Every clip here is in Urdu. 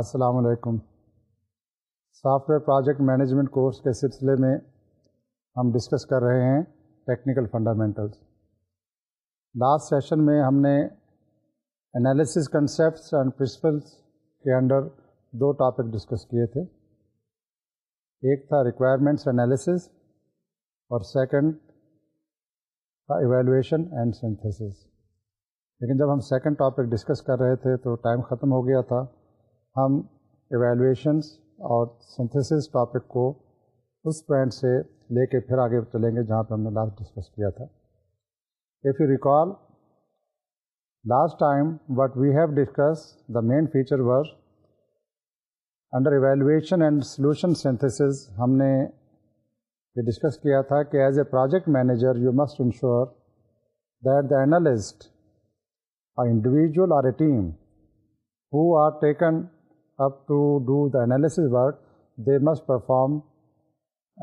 السلام علیکم software project management course کے سلسلے میں ہم ڈسکس کر رہے ہیں ٹیکنیکل فنڈامنٹلس لاسٹ سیشن میں ہم نے انالیسس کنسیپٹس اینڈ پرنسپلس کے انڈر دو ٹاپک ڈسکس کیے تھے ایک تھا ریکوائرمنٹس انالیسز اور سیکنڈ تھا ایویلویشن اینڈ سینتھیسس لیکن جب ہم سیکنڈ ٹاپک ڈسکس کر رہے تھے تو ٹائم ختم ہو گیا تھا ہم ایویلویشنس اور سنتھیسس ٹاپک کو اس پوائنٹ سے لے کے پھر آگے چلیں گے جہاں پہ ہم نے لاسٹ ڈسکس کیا تھا if you recall last time what we have discuss the main feature were under evaluation and solution synthesis ہم نے یہ ڈسکس کیا تھا کہ as a project manager you must ensure that the the a individual are a team who are taken up to do the analysis work they must perform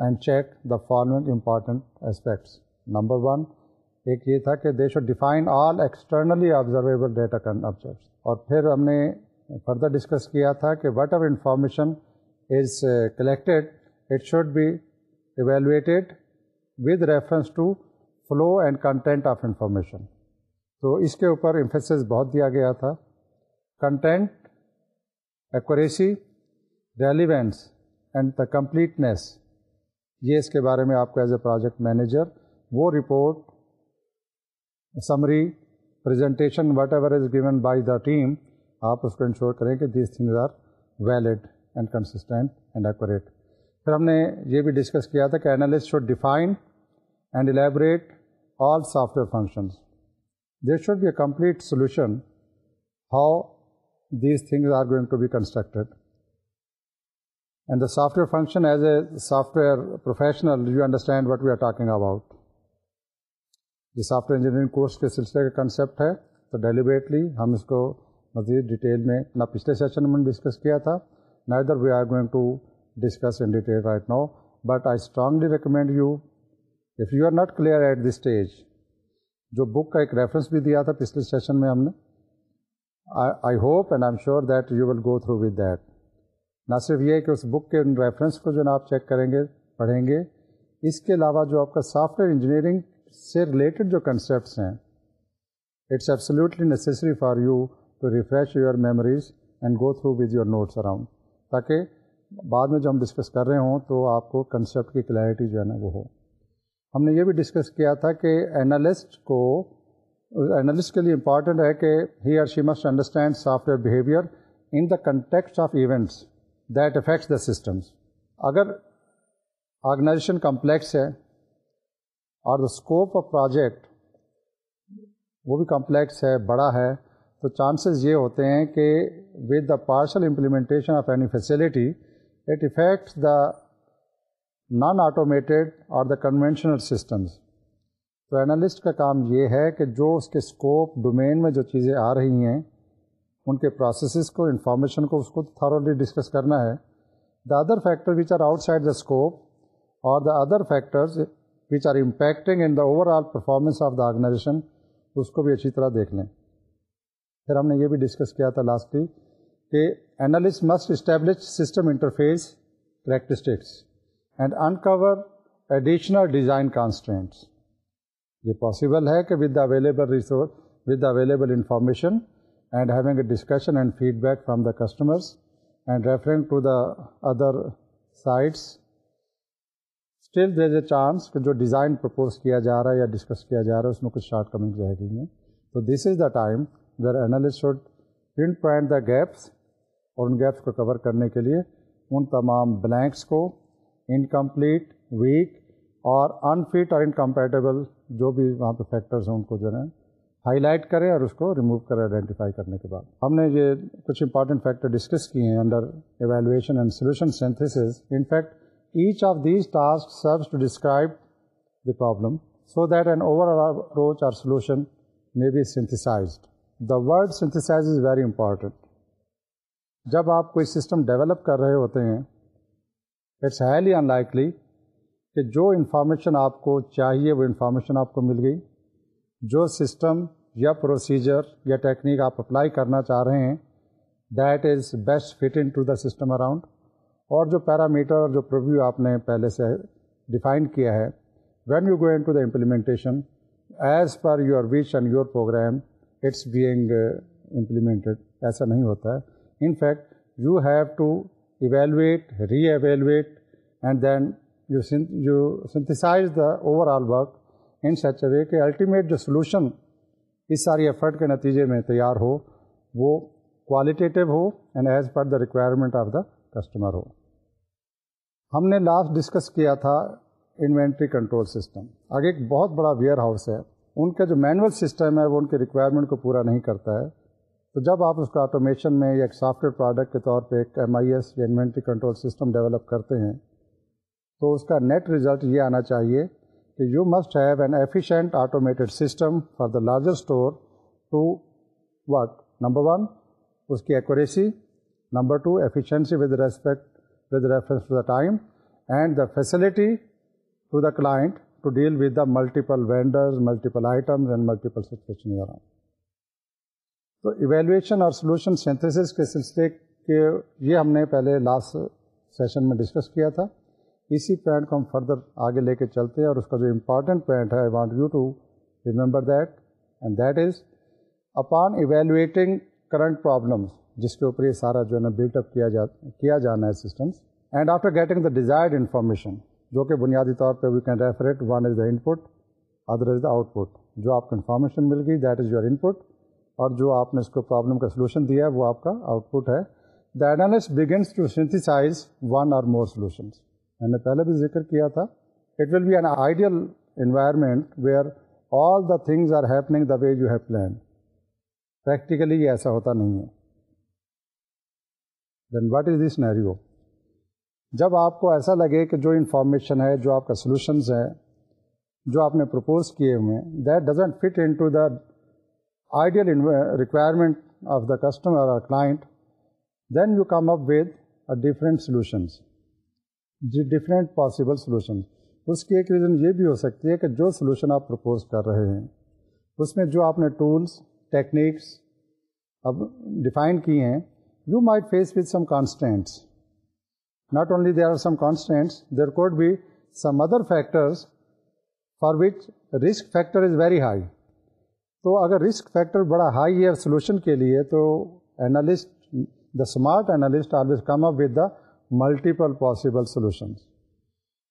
and check the following important aspects number one ایک یہ تھا کہ they should define all externally observable data ڈیٹاوس اور پھر ہم نے فردر ڈسکس کیا تھا کہ what O information is collected it should be evaluated with reference to flow and content of information تو اس کے اوپر امفیسس بہت دیا گیا تھا content accuracy relevance and the completeness یہ اس کے بارے میں آپ کو ایز اے پروجیکٹ مینیجر وہ report summary presentation whatever is given by the team آپ اس کو انشور کریں کہ these things are valid and consistent and accurate پھر ہم نے یہ بھی ڈسکس کیا تھا کہ analyst should define and elaborate all software functions there should be a complete solution how these things are going to be constructed and the software function as a software professional you understand what we are talking about یہ سافٹ ویئر انجینئرنگ کورس کے سلسلے کا کنسیپٹ ہے تو ڈیلیوریٹلی ہم اس کو مزید ڈیٹیل میں نہ پچھلے سیشن ہم نے ڈسکس کیا تھا نہ ادھر we are going to discuss in detail right now but I strongly recommend you if you are not clear at this stage جو بک کا ایک ریفرنس بھی دیا تھا پچھلے سیشن میں ہم نے I hope and I am sure that you will go through with that نہ صرف یہ کہ اس بک کے ریفرنس کو جو نا آپ چیک کریں گے پڑھیں گے اس کے علاوہ جو آپ کا سافٹ ویئر انجینئرنگ سے ریلیٹڈ جو کنسیپٹس ہیں it's absolutely necessary for you to refresh your memories and go through with your notes around تاکہ بعد میں جو ہم ڈسکس کر رہے ہوں تو آپ کو کنسیپٹ کی کلیئرٹی جو ہے نا وہ ہو ہم نے یہ بھی ڈسکس کیا تھا کہ انالسٹ کو انالسٹ کے لیے امپارٹنٹ ہے کہ he or she must understand software behaviour in the context of events that affects the systems اگر آرگنائزیشن کمپلیکس ہے اور دا اسکوپ آف پروجیکٹ وہ بھی کمپلیکس ہے بڑا ہے تو چانسز یہ ہوتے ہیں کہ with the partial implementation of any facility it affects the non automated اور دا کنونشنل سسٹمز تو انالسٹ کا کام یہ ہے کہ جو اس کے اسکوپ ڈومین میں جو چیزیں آ رہی ہیں ان کے پروسیسز کو انفارمیشن کو اس کو تھارولی ڈسکس کرنا ہے the other factor which are outside the scope اور the other factors which are impacting in the overall performance of the organization اس کو بھی اچھی طرح دیکھ لیں پھر ہم نے یہ بھی ڈسکس کیا تھا لاسٹلی کہ analyst must establish system interface characteristics and uncover additional design constants یہ پاسبل ہے کہ with available resource with available information and having a discussion and feedback from the customers and referring to the other sites still there a chance کہ جو ڈیزائن پرپوز کیا جا رہا ہے یا ڈسکس کیا جا رہا ہے اس میں کچھ شارٹ کمنگ رہ گئی ہیں تو this is the time should print point the gaps اور ان گیپس کو کور کرنے کے لیے ان تمام بلینکس کو انکمپلیٹ ویک اور انفٹ اور انکمپیٹیبل جو بھی وہاں پہ فیکٹرز ہیں ان کو جو ہے ہائی لائٹ کرے اور اس کو ریموو کرے آئیڈینٹیفائی کرنے کے بعد ہم نے یہ کچھ امپارٹنٹ فیکٹر ڈسکس کیے ہیں under evaluation and solution synthesis in fact each of these task to describe the problem so that and overall approach or solution may be synthesised the word سنتھیسائز is very important جب آپ کوئی سسٹم ڈیولپ کر رہے ہوتے ہیں اٹس ہائیلی ان لائکلی کہ جو انفارمیشن آپ کو چاہیے وہ انفارمیشن آپ کو مل گئی جو سسٹم یا پروسیجر یا ٹیکنیک آپ اپلائی کرنا چاہ رہے ہیں that is best fit in to the system around اور جو پیرامیٹر اور جو پرویو آپ نے پہلے سے ڈیفائن کیا ہے when you going to the implementation as per your which and your program it's being implemented ایسا نہیں ہوتا ہے in fact you have to evaluate reevaluate and then جو synthesise the overall work in such a way کہ الٹیمیٹ جو سلوشن اس ساری ایفرٹ کے نتیجے میں تیار ہو وہ کوالٹیٹیو ہو and as per the requirement of the customer ہو ہم نے لاسٹ ڈسکس کیا تھا انوینٹری کنٹرول سسٹم آگے ایک بہت بڑا ویئر ہاؤس ہے ان کا جو مینول سسٹم ہے وہ ان کے ریکوائرمنٹ کو پورا نہیں کرتا ہے تو جب آپ اس کا آٹومیشن میں یا ایک سافٹ ویئر پروڈکٹ کے طور پہ ایک ایم آئی ایس یا انوینٹری کنٹرول سسٹم ڈیولپ کرتے ہیں تو اس کا نیٹ ریزلٹ یہ آنا چاہیے کہ you must have an efficient automated system for the larger store to work number one اس کی accuracy number two efficiency with respect with reference to the time and the facility to the client to deal with the multiple vendors multiple items and multiple situation تو ایویلویشن اور سولوشن سینتھسس کے سلسلے کے یہ ہم نے پہلے لاسٹ سیشن میں ڈسکس کیا تھا اسی پوائنٹ کو ہم فردر آگے لے کے چلتے ہیں اور اس کا جو امپارٹنٹ پوائنٹ ہے I want you to remember that and that is upon evaluating current problems جس کے اوپر یہ سارا جو ہے نا بلٹ اپ کیا جا کیا جانا ہے systems and after getting the desired information جو کہ بنیادی طور پہ we can refer it one is the input other is the output جو آپ کو انفارمیشن مل گئی that is your input اور جو آپ نے اس کو پرابلم کا سلوشن دیا ہے وہ آپ کا آؤٹ پٹ ہے the analyst begins to سنتھیسائز one or more solutions میں نے پہلے بھی ذکر کیا تھا it will be an ideal environment where all the things are happening the way you have plan practically یہ ایسا ہوتا نہیں ہے then what is this scenario جب آپ کو ایسا لگے کہ جو انفارمیشن ہے جو آپ کا سلوشنز ہے جو آپ نے پرپوز کیے ہوئے that doesn't fit in to the ideal requirement of the customer اور client then you come up with different solutions جی ڈفرینٹ پاسبل سلوشن اس کی ایک ریزن یہ بھی ہو سکتی ہے کہ جو سلوشن آپ پرپوز کر رہے ہیں اس میں جو آپ نے ٹولس ٹیکنیکس اب ڈیفائن کیے ہیں you might face with some constants not only there are some constants there could be some other factors for which risk factor is very high تو اگر رسک فیکٹر بڑا ہائی ہے سلوشن کے لیے تو analyst the smart analyst always come up with the multiple possible solutions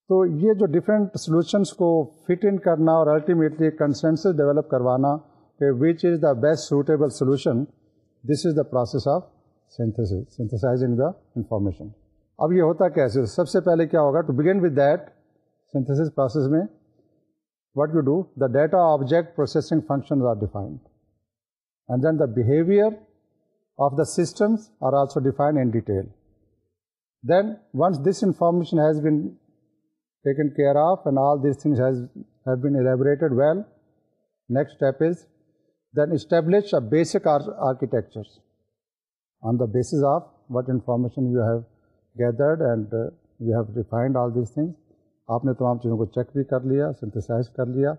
تو یہ جو ڈفرینٹ سولوشنس کو فٹ ان کرنا اور الٹیمیٹلی کنسنسز ڈیولپ کروانا کہ which is the best suitable solution this is the process processes سنتھسائزنگ the information اب یہ ہوتا کیسے سب سے پہلے کیا ہوگا to begin with that synthesis process میں what you do the data object processing function are defined and then the behaviour of the systems are also defined in detail then once this information has been taken care of and all these been has have been step well next step is then establish basic on on the basis of what information you have gathered and you have defined all these things آپ نے تمام چیزوں کو چیک بھی کر لیا سنتھسائز کر لیا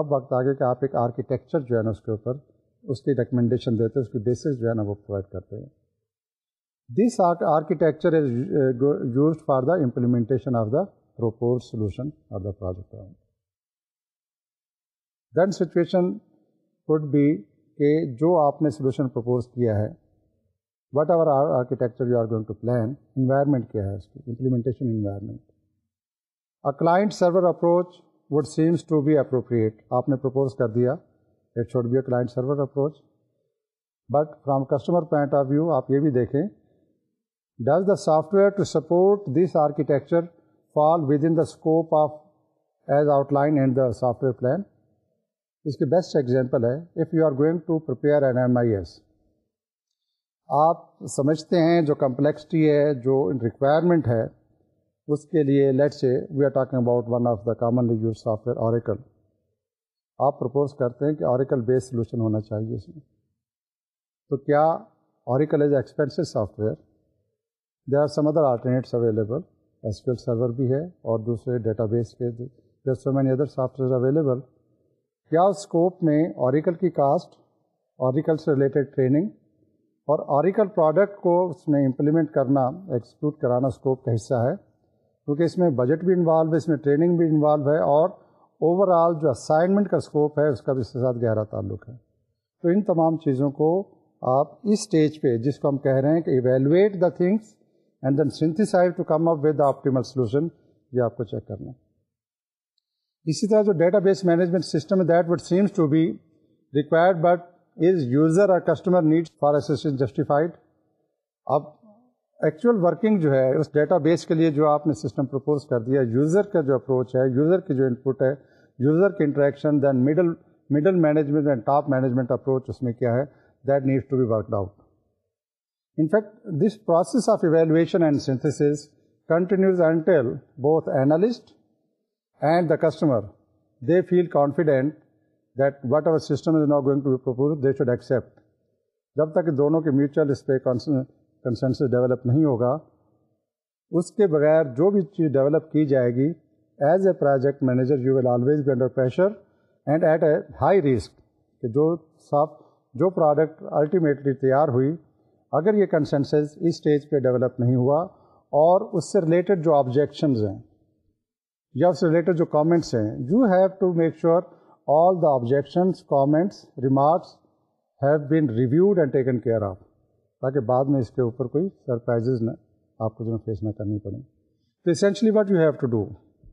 اب وقت آگے کہ آپ ایک آرکیٹیکچر جو ہے نا اس کے اوپر اس کی ریکمنڈیشن دیتے ہیں اس کی بیسس جو ہے نا وہ پرووائڈ کرتے ہیں this architecture is used for the implementation of the portion then situation would be کہ جو آپ نے سولوشن پرپوز کیا ہے what our architecture you are going to plan environment کیا ہے اس کی implementation environment a client server approach would seems to be appropriate آپ نے پرپوز کر دیا it should be a client server approach but from customer point of view آپ یہ بھی دیکھیں does the software to support this architecture fall with in the scope of as outline in the software plan اس کی بیسٹ ایگزامپل ہے if you are going to prepare an M I S آپ سمجھتے ہیں جو کمپلیکسٹی ہے جو ریکوائرمنٹ ہے اس کے لیے لیٹ سے we are talking about one of the commonly use software Oracle آپ پرپوز کرتے ہیں کہ اوریکل بیس سلوشن ہونا چاہیے اس میں تو کیا Oracle is expensive software they are some other alternates available S P L server بھی ہے اور دوسرے ڈیٹا بیس کے so many other software available کیا اسکوپ میں اوریکل کی کاسٹ اوریکل سے ریلیٹڈ ٹریننگ اور آریکل پروڈکٹ کو اس میں امپلیمنٹ کرنا ایکسکلوڈ کرانا اسکوپ کا حصہ ہے کیونکہ اس میں بجٹ بھی انوالو ہے اس میں ٹریننگ بھی انوالو ہے اور اوور آل جو اسائنمنٹ کا اسکوپ ہے اس کا بھی اس کے ساتھ گہرا تعلق ہے تو ان تمام چیزوں کو آپ اس اسٹیج پہ جس کو ہم کہہ رہے ہیں کہ evaluate the things and then سنتھیسائز to come up with optimal solution یہ آپ کو چیک کرنا ہے اسی طرح جو ڈیٹا بیس مینجمنٹ سسٹم ہے کسٹمر نیڈس فارسٹن جسٹیفائڈ اب ایکچوئل ورکنگ جو ہے اس ڈیٹا بیس کے لیے جو آپ نے سسٹم پرپوز کر دیا یوزر کا جو اپروچ ہے یوزر کی جو ان پٹ ہے یوزر کے interaction then middle middle management and top management approach اس میں کیا ہے that needs to be work out fact, this process of evaluation and synthesis continues until both analyst and the customer they feel confident that what system system is not going to propose they should accept. جب تک دونوں کے میوچل اس پہ کنسنس ڈیولپ نہیں ہوگا اس کے بغیر جو بھی چیز ڈیولپ کی جائے گی as a project manager you will always be under pressure and at a high risk کہ جو صاف جو پروڈکٹ الٹیمیٹلی تیار ہوئی اگر یہ کنسنسز اس اسٹیج پہ ڈیولپ نہیں ہوا اور اس سے ریلیٹڈ جو آبجیکشنز ہیں یا اس سے ریلیٹڈ جو کامنٹس ہیں you have to make sure all the objections comments remarks have been reviewed and taken care of تاکہ بعد میں اس کے اوپر کوئی سرپرائزز نہ آپ کو جو فیس نہ کرنی پڑیں تو essentially what you have to do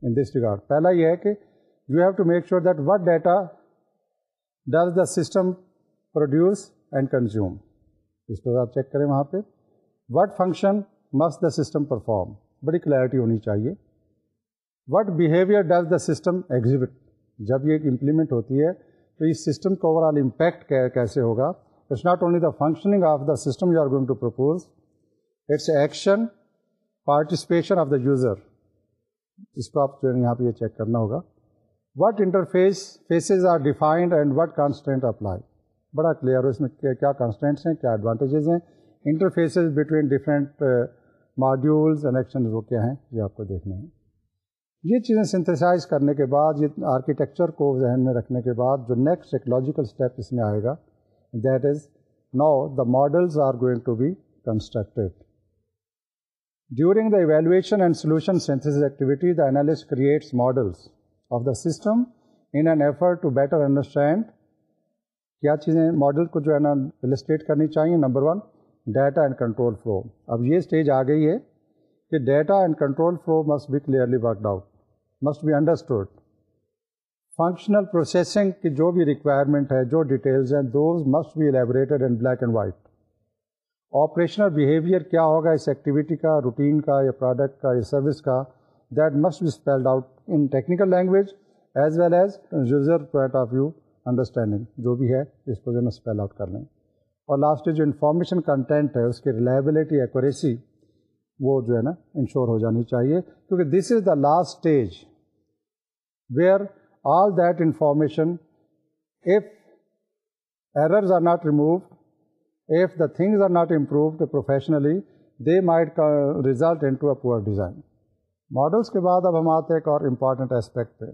in this regard پہلا یہ ہے کہ you have to make sure that what data does the system produce and consume اس پر آپ چیک کریں وہاں پہ what function must the system perform بڑی کلیئرٹی ہونی چاہیے what behaviour does the system exhibit جب یہ امپلیمنٹ ہوتی ہے تو اس سسٹم کا اوور آل امپیکٹ کیسے ہوگا it's not only the functioning of the system you are going to propose it's action participation of the user اس کو آپ جو یہاں پہ یہ چیک کرنا ہوگا what interface phases are defined and what constant apply بڑا کلیئر ہو اس میں کیا کنسٹینٹس ہیں کیا ایڈوانٹیجز ہیں انٹرفیسز بٹوین ڈفرینٹ ماڈیولز انیکشن وہ کیا ہیں یہ آپ کو دیکھنے ہیں یہ چیزیں سنتھیسائز کرنے کے بعد یہ آرکیٹیکچر کو ذہن میں رکھنے کے بعد جو نیکسٹ لاجیکل اسٹیپ اس میں آئے گا that is now the models are going to be constructed during the evaluation and solution activity the analyst creates models of the system in an effort to better understand کیا چیزیں ماڈل کو جو ہے نا السٹیٹ کرنی چاہیے number one data and control flow اب یہ اسٹیج آ گئی ہے کہ data and control flow must be clearly worked out must be understood functional processing کی جو بھی ریکوائرمنٹ ہے جو ڈیٹیلز ہیں those must be elaborated in black and white operational behaviour کیا ہوگا اس ایکٹیویٹی کا روٹین کا یا پروڈکٹ کا یا سروس کا that must be spelled out in technical language as well as user point of view understanding جو بھی ہے اس کو جو ہے نا اسپیل آؤٹ کر لیں اور لاسٹ جو انفارمیشن کنٹینٹ ہے اس کی ریلائبلٹی ایکوریسی وہ جو ہے نا انشور ہو جانی چاہیے کیونکہ this is the last stage where all that information if errors are not remove if the things are not improved professionally they might result into a poor design models کے بعد اب ہم آتے ہیں ایک اور امپارٹنٹ اسپیکٹ پہ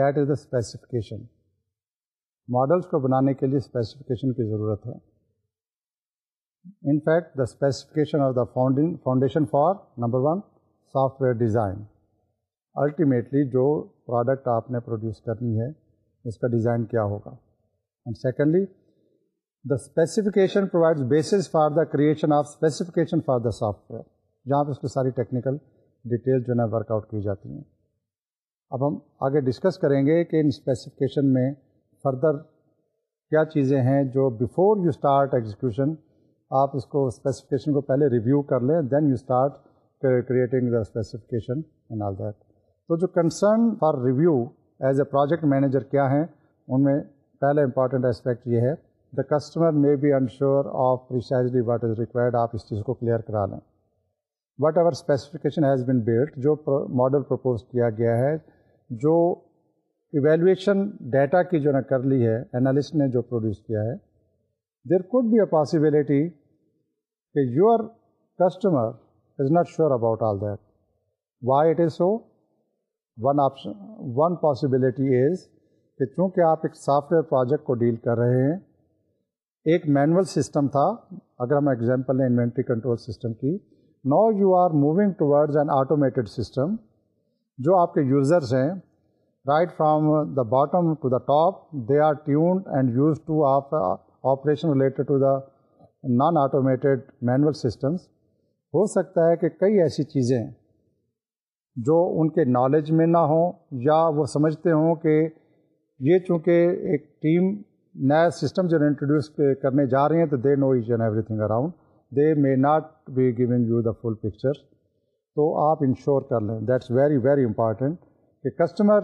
that is the specification models کو بنانے کے لیے اسپیسیفکیشن کی ضرورت ہے in fact the specification of the founding foundation for number one software design ultimately جو پروڈکٹ آپ نے پروڈیوس کرنی ہے اس کا ڈیزائن کیا ہوگا and secondly the specification provide bases for the creation of specification for the software جہاں پہ اس کی ساری ٹیکنیکل ڈیٹیل جو ہے نا ورک آؤٹ کی جاتی ہیں اب ہم آگے ڈسکس کریں گے کہ ان اسپیسیفکیشن میں فردر کیا چیزیں ہیں جو بفور یو اسٹارٹ ایگزیکیوشن آپ اس کو اسپیسیفکیشن کو پہلے ریویو کر لیں then you start creating the specification in all that تو جو concern for review as a project manager کیا ہیں ان میں پہلا امپارٹنٹ اسپیکٹ یہ ہے the customer may be unsure precisely what is required آپ اس چیز کو کلیئر کرا لیں whatever specification has been build جو ماڈل پرپوز کیا گیا ہے جو ایویلویشن ڈیٹا کی جو نا کر لی ہے انالسٹ نے جو پروڈیوس کیا ہے there could be a possibility کہ your customer is not sure about all that why it is so one option one possibility is کہ چونکہ آپ ایک سافٹ ویئر پروجیکٹ کو ڈیل کر رہے ہیں ایک مینول سسٹم تھا اگر ہم ایگزامپل ہیں انوینٹری کنٹرول سسٹم کی now you are moving towards an automated system جو آپ کے یوزرز ہیں right from the bottom to the top they are tuned and use to آپ operation related to the non automated manual systems ہو سکتا ہے کہ کئی ایسی چیزیں جو ان کے نالج میں نہ ہوں یا وہ سمجھتے ہوں کہ یہ چونکہ ایک ٹیم نیا سسٹم جو انٹروڈیوس کرنے جا رہی ہیں تو they know each and every thing around they may not be going you the full picture تو آپ انشور کر لیں دیٹس ویری ویری امپارٹینٹ کہ کسٹمر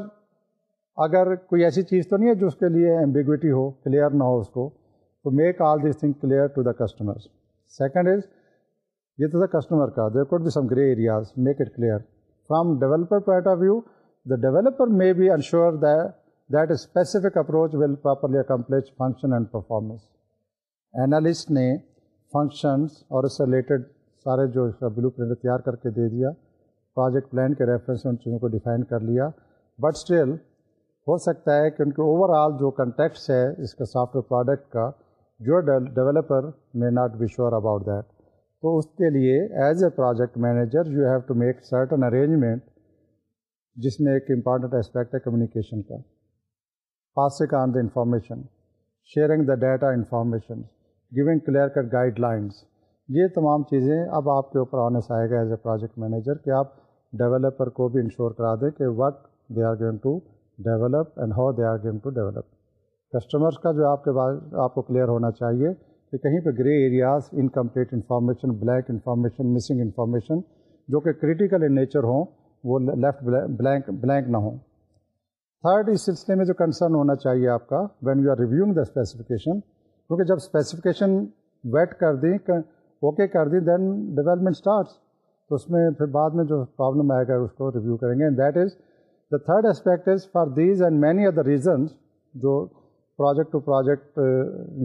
اگر کوئی ایسی چیز تو نہیں ہے جو اس کے لیے ایمبیگوٹی ہو کلیئر نہ ہو اس کو تو make all these thing clear to the customer second is یہ تو دا کسٹمر کا there could be some grey areas make it clear from developer point of view the developer may be ensure that specific approach will properly accomplish function and performance analyst نے فنکشنس اور اس سے ریلیٹڈ سارے جو اس کا بلو پرنٹ تیار کر کے دے دیا پروجیکٹ پلان کے ریفرنس میں ان چیزوں کو ڈیفائن کر لیا بٹ اسٹل ہو سکتا ہے کہ ان کے اوور آل جو کنٹیکٹس ہے اس کا سافٹ ویئر پروڈکٹ کا جو ڈیولپر میں not be sure about that تو اس کے لیے as a project manager you have to make certain arrangement جس میں ایک امپارٹنٹ اسپیکٹ ہے کمیونیکیشن کا پاسکا on the information sharing the data information going clear cut guidelines یہ تمام چیزیں اب آپ کے اوپر آنے سے آئے گا ایز اے پروجیکٹ مینیجر کہ آپ ڈیولپر کو بھی انشور کرا دیں کہ what they are going to develop and how they are game to develop customers کا جو آپ کے بعد آپ کو کلیئر ہونا چاہیے کہ کہیں پہ grey areas incomplete information black information missing information جو کہ کریٹیکل ان نیچر ہوں وہ لیفٹ بلینک بلینک نہ ہوں تھرڈ اس سلسلے میں جو کنسرن ہونا چاہیے آپ کا when you are reviewing the specification کیونکہ جب اسپیسیفکیشن ویٹ کر دیں اوکے کر دی دین ڈیولپمنٹ اسٹارٹس تو اس میں پھر بعد میں جو پرابلم آئے گا اس کو ریویو کریں گے that is the third aspect is for these and many other reasons جو project to project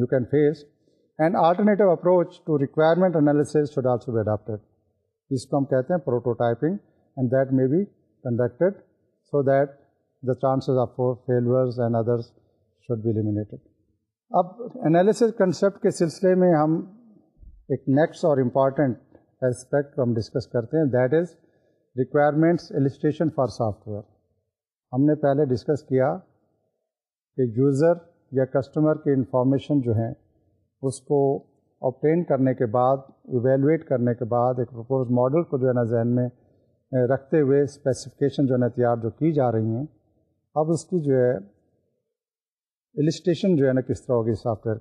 you can face and alternative approach to requirement analysis should also be adapted جس کو ہم کہتے ہیں prototyping and that may be conducted so that the chances of failures and others should be بھی اب انالیسز کنسیپٹ کے سلسلے میں ہم ایک نیکسٹ اور امپارٹنٹ اسپیکٹ ہم ڈسکس کرتے ہیں that is requirements ایلیسٹریشن for software ہم نے پہلے ڈسکس کیا کہ یوزر یا کسٹمر کی انفارمیشن جو ہیں اس کو آپٹین کرنے کے بعد ایویلویٹ کرنے کے بعد ایک پرپوز ماڈل کو جو ہے نا ذہن میں رکھتے ہوئے اسپیسیفکیشن جو ہے نا تیار جو کی جا رہی ہیں اب اس کی جو ہے السٹیشن جو ہے نا کس طرح ہوگی software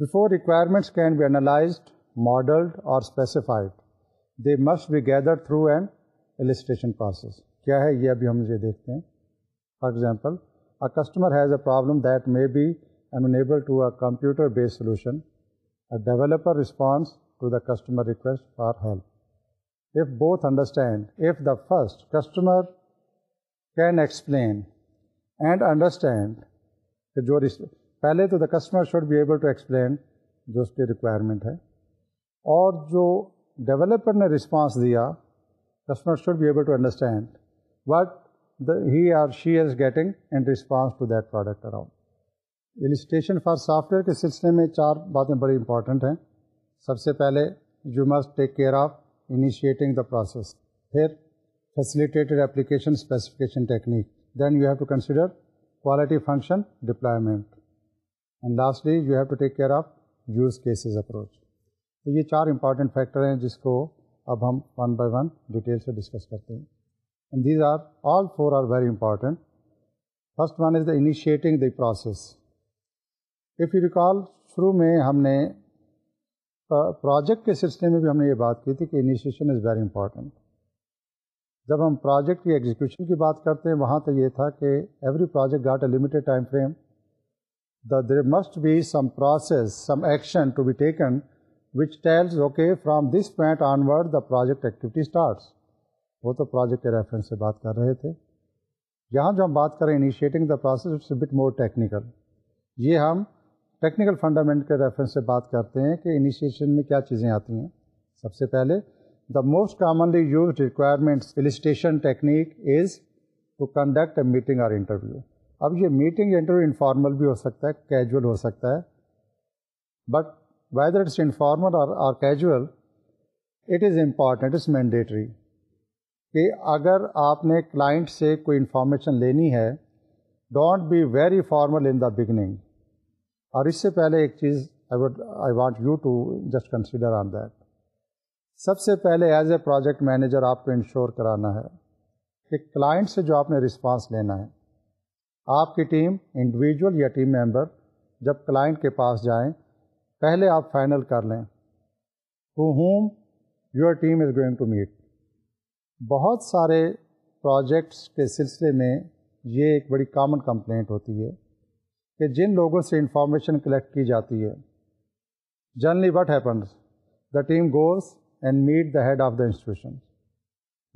before requirements can be analysed modelled اور specified they must be gather through and elicitation process کیا ہے یہ ابھی ہم یہ دیکھتے ہیں for example a customer has a problem that may be I am to a computer base solution a developer response to the customer request for help if both understand if the first customer can explain and understand کہ جو پہلے تو the customer should be able to explain جو اس کی ریکوائرمنٹ ہے اور جو ڈیولپر نے رسپانس دیا customer should be able to understand what he آرز getting in response to that product ارآو ایلیسٹیشن فار سافٹ ویئر کے سلسلے میں چار باتیں بڑی امپارٹنٹ ہیں سب سے پہلے you must take care of initiating the process پھر facilitated application specification technique then you have to consider quality function deployment and lastly you have to take care of use cases approach تو یہ چار امپارٹینٹ فیکٹر ہیں جس کو اب ہم ون بائی ون ڈیٹیل سے ڈسکس کرتے ہیں these are all four are very very first one is the initiating the process if you you recall شروع میں ہم نے پروجیکٹ کے سلسلے میں بھی ہم نے یہ بات کی تھی کہ انیشیشن از ویری امپارٹینٹ جب ہم پروجیکٹ کی ایگزیکیوشن کی بات کرتے ہیں وہاں تو یہ تھا کہ every project got a limited time frame the there must be some process some action to be taken which tells okay from this point onward the project activity starts وہ تو پروجیکٹ کے ریفرنس سے بات کر رہے تھے یہاں جو ہم بات کریں initiating the process it's bit more technical یہ ہم ٹیکنیکل فنڈامنٹ کے ریفرنس سے بات کرتے ہیں کہ انیشیشن میں کیا چیزیں آتی ہیں سب سے پہلے the most commonly used requirement elicitation technique is to conduct a meeting اور انٹرویو اب یہ میٹنگ انٹرویو انفارمل بھی ہو سکتا ہے کیجول ہو سکتا ہے but whether it's informal or casual it is important it's mandatory کہ اگر آپ نے کلائنٹ سے کوئی انفارمیشن لینی ہے don't be very formal in the beginning اور اس سے پہلے ایک چیز I would I want you to just consider on that سب سے پہلے ایز اے پروجیکٹ مینیجر آپ کو انشور کرانا ہے کہ کلائنٹ سے جو آپ نے رسپانس لینا ہے آپ کی ٹیم انڈیویجول یا ٹیم ممبر جب کلائنٹ کے پاس جائیں پہلے آپ فائنل کر لیں to whom your team is going to meet بہت سارے پروجیکٹس کے سلسلے میں یہ ایک بڑی کامن کمپلینٹ ہوتی ہے کہ جن لوگوں سے انفارمیشن کلیکٹ کی جاتی ہے generally what happens the team goes and meet the head of the institution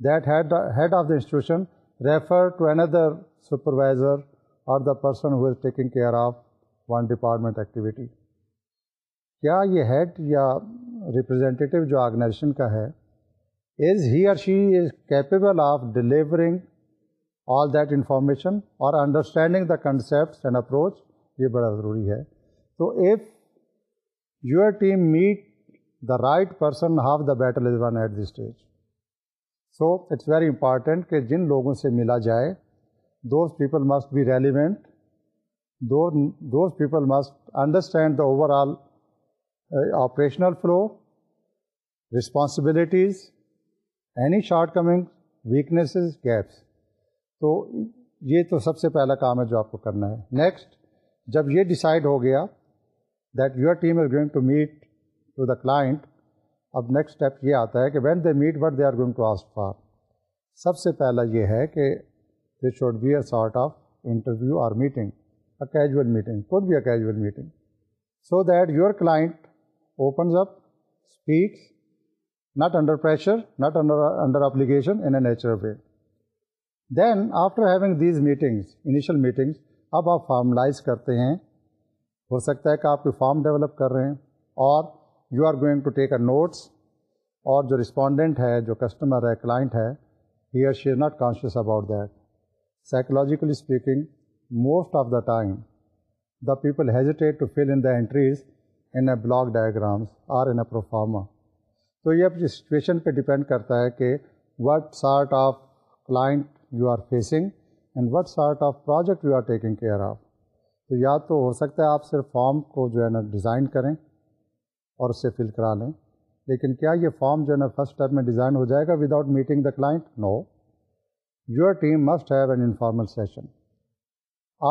that head of the institution refer to another supervisor or the person who is taking care of one department activity کیا یہ ہیڈ یا ریپرزینٹیو جو آرگنائزیشن کا ہے is here she is capable of delivering all that information or understanding the concepts and approach یہ بڑا ضروری ہے تو if your team meat the right person half the battle is one at the stage so it's very important کہ جن لوگوں سے ملا جائے those people must be relevant those people must understand the overall operational flow responsibilities any shortcoming weaknesses gaps تو یہ تو سب سے پہلا کام ہے جو آپ کو کرنا ہے نیکسٹ جب یہ ڈیسائڈ ہو گیا that your team is going to meet to the client اب نیکسٹ اسٹیپ یہ آتا ہے کہ when they meet what they are going to ask for سب سے پہلا یہ ہے کہ they should be a sort of interview اور meeting a casual meeting could be a casual meeting so that your client opens up speaks not under pressure under, under obligation in a natural way then after having these meetings initial meetings اب آپ فارملائز کرتے ہیں ہو سکتا ہے کہ آپ کو فارم ڈیولپ کر رہے ہیں اور you are going to take a notes اور جو رسپونڈنٹ ہے جو کسٹمر ہے کلائنٹ ہے he or she is not conscious about that psychologically speaking most of the time the people hesitate to fill in the entries in a blog diagrams or in a proforma تو یہ اپنی سچویشن پہ ڈیپینڈ کرتا ہے کہ what sort of client you are facing and what sort of project you are taking care of تو یا تو ہو سکتا ہے آپ صرف فام کو جو ہے نا ڈیزائن کریں اور اس سے فل کرا لیں لیکن کیا یہ فارم جو ہے نا فرسٹ اسٹیپ میں ڈیزائن ہو جائے گا without meeting the client no your team must have an informal session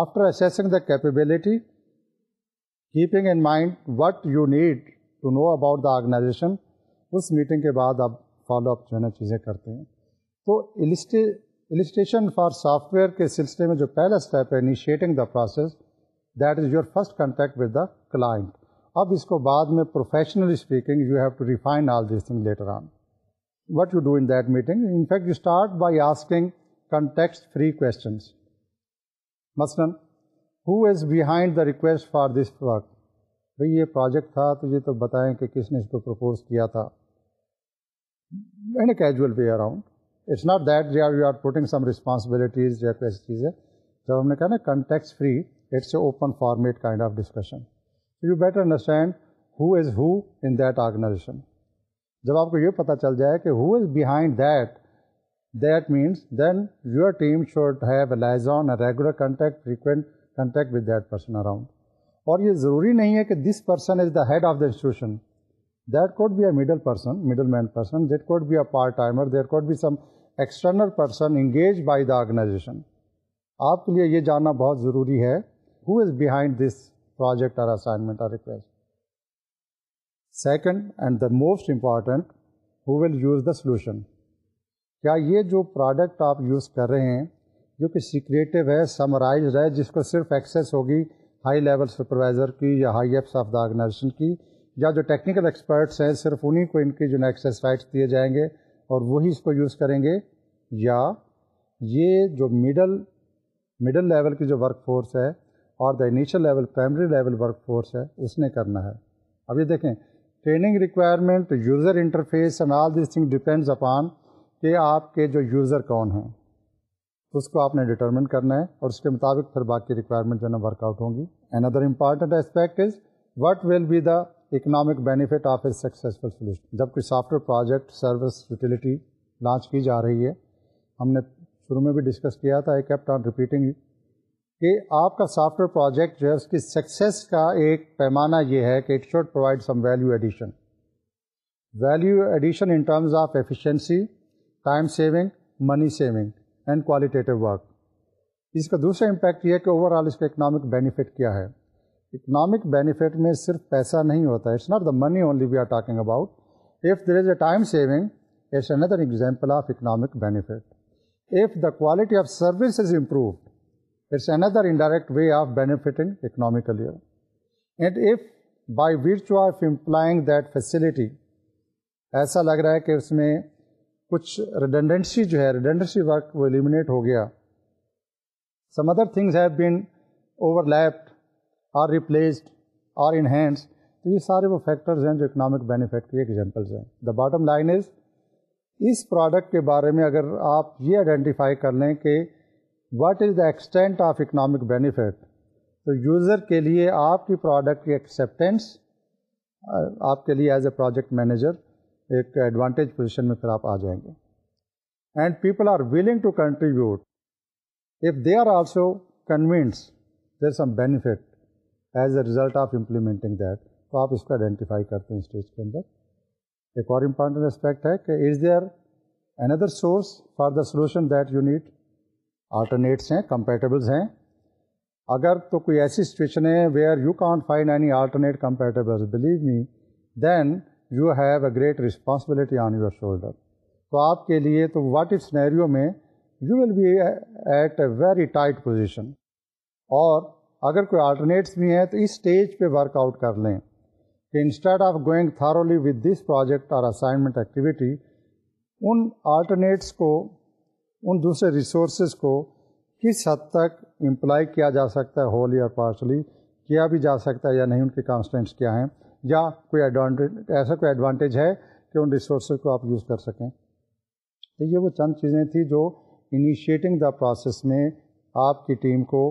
after assessing the capability keeping in mind what you need to know about the organization اس میٹنگ کے بعد آپ فالو اپ جو ہے نا چیزیں کرتے ہیں تو الیسٹیشن فار سافٹ ویئر کے سلسلے میں جو پہلا اسٹیپ ہے initiating the process that is your first contact with the client اب اس کو بعد میں professionally speaking you have to refine all these thing later on what you do in that meeting in fact you start by asking context free questions مثلاً who is behind the request for this work بھائی یہ پروجیکٹ تھا تو یہ تو بتائیں کہ کس نے اس کو پرپوز کیا تھا a casual way around it's not that we are you are putting some responsibilities کیسی ایسی چیزیں جب ہم نے کہا نا context free it's a open format kind of discussion you better understand who is who in that organization جب آپ کو یہ پتہ چل جائے کہ who is behind that that means then your team should have لائز on a regular contact frequent contact with that person around اور یہ ضروری نہیں ہے کہ this person is the head of the institution that could be a middle person middle man person that could be a part timer there could be some external person engage by the organization آپ کے لیے یہ جاننا بہت ضروری ہے who is behind this project اور assignment second and the most important who will use the solution کیا یہ جو پروڈکٹ آپ یوز کر رہے ہیں جو کہ سیکریٹو ہے سمرائز ہے جس کو صرف ایکسیس ہوگی ہائی لیول سپروائزر کی یا high ups of the organization کی یا جو ٹیکنیکل ایکسپرٹس ہیں صرف انہیں کو ان کی جو ایکسیس رائٹس دیے جائیں گے اور وہی اس کو یوز کریں گے یا یہ جو مڈل مڈل لیول کی جو ورک فورس ہے اور the initial level primary level workforce ہے اس نے کرنا ہے اب یہ دیکھیں training requirement user interface and all these thing depends upon کہ آپ کے جو یوزر کون ہیں اس کو آپ نے ڈٹرمن کرنا ہے اور اس کے مطابق پھر باقی ریکوائرمنٹ جو ہے نا ورک آؤٹ ہوں گی N other important aspect is what will be the economic benefit of a successful جب کوئی software project service utility launch کی جا رہی ہے ہم نے شروع میں بھی ڈسکس کیا تھا ایک کیپٹ آن ریپیٹنگ کہ آپ کا سافٹ ویئر پروجیکٹ جو ہے اس کی سکسیز کا ایک پیمانہ یہ ہے کہ it should provide some value addition value addition in terms of efficiency time saving money saving and qualitative work اس کا دوسرا امپیکٹ یہ ہے کہ اوور آل اس کا اکنامک بینیفٹ کیا ہے اکنامک بینیفٹ میں صرف پیسہ نہیں ہوتا it's not the money only we are talking about if there is a time saving it's another example of economic benefit if the quality of service is improved it's another indirect way of benefiting economically and if by ویچو آف امپلائنگ دیٹ فیسلٹی ایسا لگ رہا ہے کہ اس میں کچھ ریڈنڈنسی جو ہے ریڈنڈنسی ورک وہ ایلیمنیٹ ہو گیا some other things have been overlap or replaced or enhance تو یہ سارے وہ فیکٹرز ہیں جو اکنامک بینیفٹ کے ایگزامپلز ہیں دا باٹم لائن از اس پروڈکٹ کے بارے میں اگر آپ یہ آئیڈینٹیفائی کر لیں کہ what is the extent of economic benefit تو یوزر کے لیے آپ کی پروڈکٹ کی ایکسیپٹینس آپ کے لیے ایز اے پروجیکٹ مینیجر ایک ایڈوانٹیج پوزیشن میں پھر آپ آ جائیں گے and people are willing to contribute if they are also convince there some benefit as a result of implementing that تو آپ اس کو آئیڈینٹیفائی کرتے ہیں اسٹیج کے اندر ایک اور امپارٹنٹ اسپیکٹ ہے کہ is there N other source for the solution that you net alternates ہیں کمپیٹیبلس ہیں اگر تو کوئی ایسی سچویشن ہے where you can't find any alternate compatible believe me then you have a great responsibility on your shoulder تو آپ کے لیے تو واٹ سنیریو میں you will be at a very tight position اور اگر کوئی آلٹرنیٹس بھی ہیں تو اس اسٹیج پہ ورک آؤٹ کر لیں کہ instead of going thoroughly with this project اور اسائنمنٹ ایکٹیویٹی ان آلٹرنیٹس کو ان دوسرے ریسورسز کو کس حد تک امپلائی کیا جا سکتا ہے ہولی اور پارشلی کیا بھی جا سکتا ہے یا نہیں ان کے کانسٹینٹس کیا ہیں یا کوئی ایڈوانٹیج ایسا کوئی ایڈوانٹیج ہے کہ ان ریسورسز کو آپ یوز کر سکیں تو یہ وہ چند چیزیں تھیں جو انیشیٹنگ دا پروسیس میں آپ کی ٹیم کو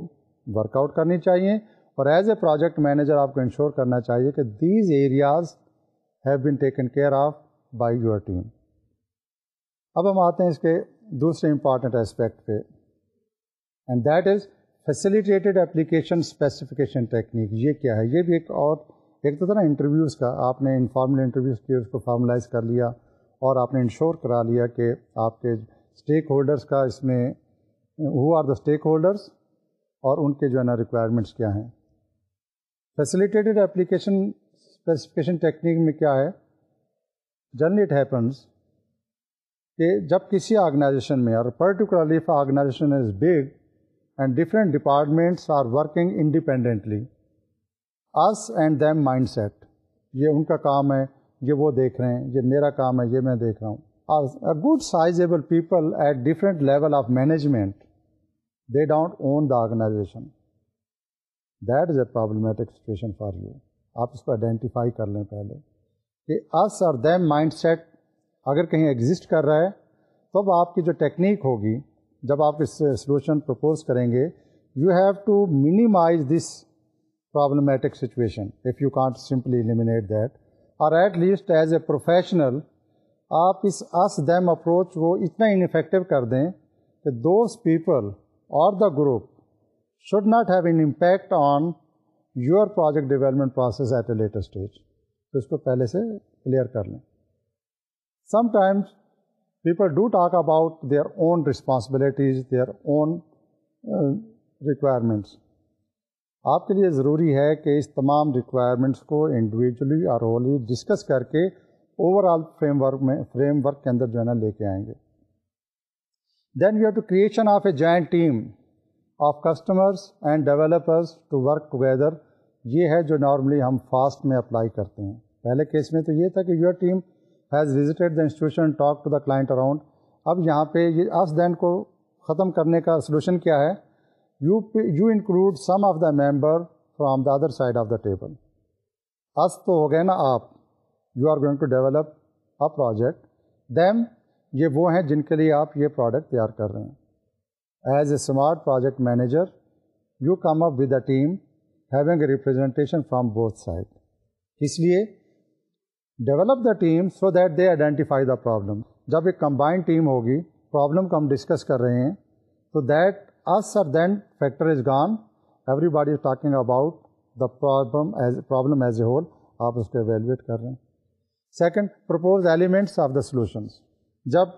ورک آؤٹ کرنی چاہیے اور ایز اے پروجیکٹ مینیجر آپ کو انشور کرنا چاہیے کہ these areas have been taken care of by your team اب ہم آتے ہیں اس کے دوسرے امپارٹنٹ اسپیکٹ پہ and that is facilitated application specification technique یہ کیا ہے یہ بھی ایک اور ایک تو تھا نا انٹرویوز کا آپ نے انفارمل انٹرویوز کیے اس کو فارملائز کر لیا اور آپ نے انشور کرا لیا کہ آپ کے اسٹیک ہولڈرس کا اس میں who are the stakeholders اور ان کے جو ہے نا ریکوائرمنٹس کیا ہیں فیسیلیٹیڈ اپلیکیشن اسپیسیفکیشن ٹیکنیک میں کیا ہے جنرلی اٹ ہیپنس کہ جب کسی آرگنائزیشن میں اور particularly organization is big and different departments are working independently as and them mindset یہ ان کا کام ہے یہ وہ دیکھ رہے ہیں یہ میرا کام ہے یہ میں دیکھ رہا ہوں good sizeable people at different level of management they don't own the organization that is a problematic situation for you آپ اس کو آئیڈینٹیفائی کر لیں پہلے کہ اس اور دیم مائنڈ سیٹ اگر کہیں ایگزسٹ کر رہا ہے تو اب آپ کی جو ٹیکنیک ہوگی جب آپ اس سلوشن پرپوز کریں گے you have to minimize this problematic situation if you can't simply eliminate that اور at least as a professional آپ اس اس دیم اپروچ کو اتنا انفیکٹو کر دیں کہ دوز پیپل اور the group should not have an impact on your project development process at a let's تو اس کو پہلے سے کلیئر کر لیں sometimes people do talk about their own responsibilities their own requirements آپ کے لیے ضروری ہے کہ اس تمام ریکوائرمنٹس کو انڈیویجولی اور ہولی ڈسکس کر کے اوور آل فریم ورک میں فریم ورک کے اندر جو ہے نا لے کے آئیں گے then you are to creation of a joint team of customers and developers to work together یہ ہے جو نارملی ہم فاسٹ میں اپلائی کرتے ہیں پہلے کیس میں تو یہ تھا کہ your team has visited the institution talk to the client around اب یہاں پہ یہ دین کو ختم کرنے کا سلوشن کیا ہے you you include some of the member from the other side of the table اس تو ہو گئے نا آپ you are going to develop a project then یہ وہ ہیں جن کے لیے آپ یہ پروڈکٹ تیار کر رہے ہیں as a smart project manager you come up with a team having a representation from both side اس لیے develop the team so that they identify the problem جب ایک کمبائنڈ ٹیم ہوگی پرابلم کو ہم ڈسکس کر رہے ہیں تو that us are then factor is gone everybody is talking about the problem as a whole آپ اس کو ایویلویٹ کر رہے ہیں second propose elements of the solutions جب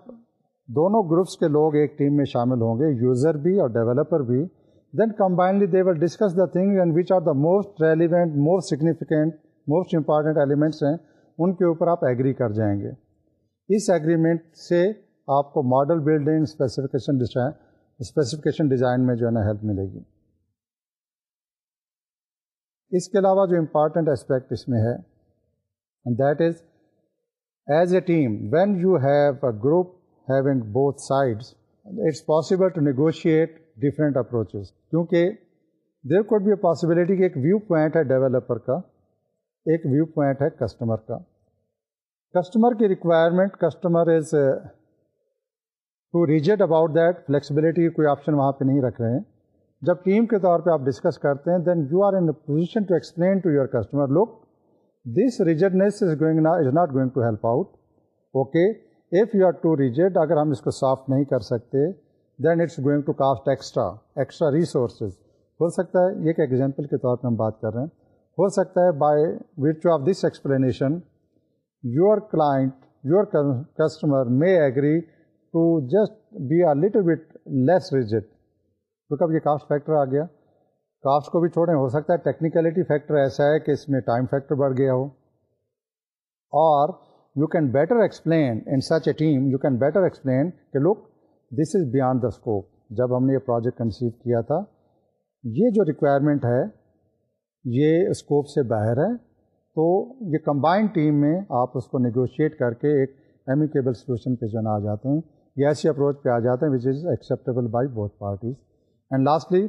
دونوں گروپس کے لوگ ایک ٹیم میں شامل ہوں گے یوزر بھی اور ڈیولپر بھی then combinely they will discuss the thing and which are the most relevant most significant most important elements ہیں ان کے اوپر آپ ایگری کر جائیں گے اس ایگریمنٹ سے آپ کو model building specification specification design میں جو ہے نا ہیلپ ملے گی اس کے علاوہ جو امپارٹنٹ اسپیکٹ اس میں ہے that is as a team when you have a group having both sides it's possible to negotiate different approaches کیونکہ there could be a possibility ایک ویو پوائنٹ ہے ڈیولپر کا ایک ویو پوائنٹ ہے کسٹمر کا کسٹمر کی requirement customer is to reject about that flexibility کوئی آپشن وہاں پہ نہیں رکھ رہے ہیں جب ٹیم کے طور پہ آپ ڈسکس کرتے ہیں then you are in position to explain to you are customer لوگ this rigidness is going is not going to help out okay if you are too rigid اگر ہم اس کو صاف نہیں کر سکتے then it's going to cost extra extra resources ہو سکتا ہے یہ ایک ایگزامپل کے طور پہ ہم بات کر رہے ہیں ہو سکتا ہے by which of this explanation your client your customer may agree to just be a little with less rigid کیونکہ اب یہ کاسٹ فیکٹر آ گیا کاسٹ کو بھی چھوڑیں ہو سکتا ہے ٹیکنیکلٹی فیکٹر ایسا ہے کہ اس میں ٹائم فیکٹر بڑھ گیا ہو اور you can better explain in such a team you can better explain کہ look this is beyond the scope جب ہم نے یہ پروجیکٹ کنسیو کیا تھا یہ جو ریکوائرمنٹ ہے یہ اسکوپ سے باہر ہے تو یہ کمبائن ٹیم میں آپ اس کو نیگوشیٹ کر کے ایک ایمیکیبل سلیوشن پہ جو آ جاتے ہیں یا ایسی اپروچ پہ آ جاتے ہیں وچ از ایکسیپٹیبل بائی بہت parties and lastly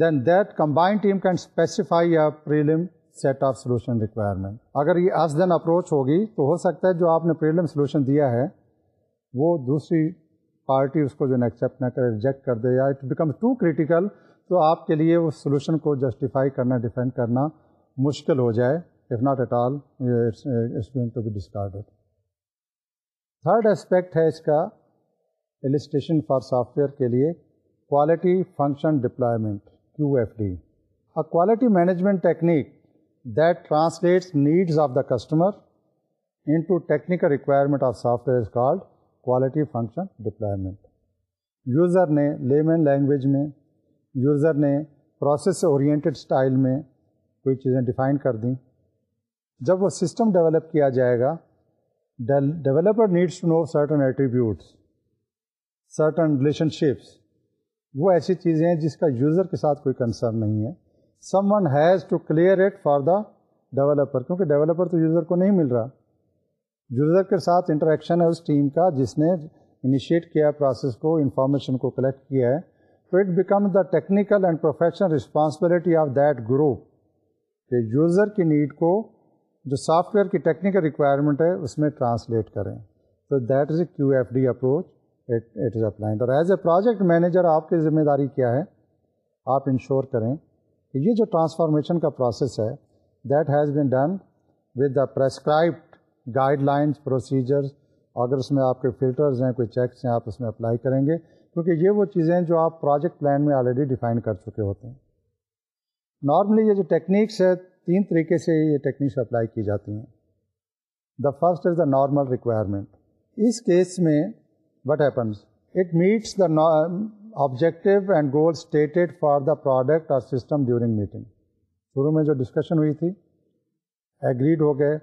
then that combined team can specify یار پیلم سیٹ آف سولوشن ریکوائرمنٹ اگر یہ ایس دین اپروچ ہوگی تو ہو سکتا ہے جو آپ نے پروللم سولوشن دیا ہے وہ دوسری پارٹی اس کو جو ایکسیپٹ نہ کرے ریجیکٹ کر دے یا اٹ بیکم ٹو کریٹیکل تو آپ کے لیے اس سولوشن کو جسٹیفائی کرنا ڈیفینڈ کرنا مشکل ہو جائے if not at all to be students third aspect ہے اس کا السٹیشن فار سافٹ ویئر کے لیے quality function deployment quality management technique that translates needs of the customer into technical requirement of software is call quality function deployment user نے لیمین لینگویج میں یوزر نے پروسیس اور اسٹائل میں کوئی چیزیں ڈیفائن کر دیں جب وہ سسٹم ڈیولپ کیا جائے گا developer needs know certain attitudes certain relationships وہ ایسی چیزیں ہیں جس کا یوزر کے ساتھ کوئی کنسرن نہیں ہے someone has to clear it for the developer کیونکہ ڈیولپر تو یوزر کو نہیں مل رہا یوزر کے ساتھ انٹریکشن ہے اس ٹیم کا جس نے انیشیٹ کیا پروسیس کو انفارمیشن کو کلیکٹ کیا ہے تو it become the technical and professional responsibility of that group کہ یوزر کی نیڈ کو جو سافٹ ویئر کی ٹیکنیکل ریکوائرمنٹ ہے اس میں ٹرانسلیٹ کریں تو that is a Q F D approach it is applied اور ایز اے پروجیکٹ مینیجر آپ کی ذمہ داری کیا ہے آپ انشور کریں کہ یہ جو ٹرانسفارمیشن کا پروسیس ہے that has been done with the prescribed guidelines procedures اگر اس میں آپ کے فلٹرز ہیں کوئی چیکس ہیں آپ اس میں اپلائی کریں گے کیونکہ یہ وہ چیزیں ہیں جو آپ پروجیکٹ پلان میں آلریڈی ڈیفائن کر چکے ہوتے ہیں نارملی یہ جو ٹیکنیکس ہے تین طریقے سے یہ ٹیکنیکس اپلائی کی جاتی ہیں the first is the normal requirement اس کیس میں what happens it meets the objective and goals stated for the product or system during meeting شروع میں جو ڈسکشن ہوئی تھی ایگریڈ ہو گئے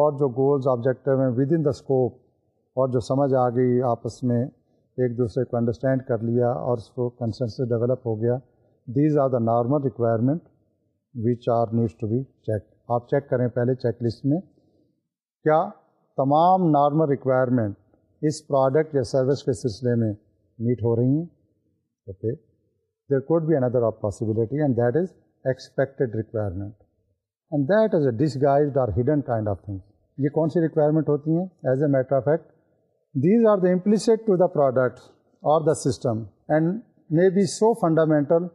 اور جو گولز آبجیکٹیو ہیں ود ان دا اسکوپ اور جو سمجھ آ گئی آپس میں ایک دوسرے کو انڈرسٹینڈ کر لیا اور اس کو کنسنس ڈیولپ ہو گیا these are the normal requirement which are needs to be check آپ چیک کریں پہلے چیک لسٹ میں کیا تمام نارمل ریکوائرمنٹ اس پروڈکٹ یا سروس کے سلسلے میں میٹ ہو رہی ہیں دیر کوڈ بی اندر آپ possibility and that is expected requirement and that is a disguised or of things یہ کون سی ریکوائرمنٹ ہوتی ہیں as a matter of act these are the implied to the product or the system and may be so fundamental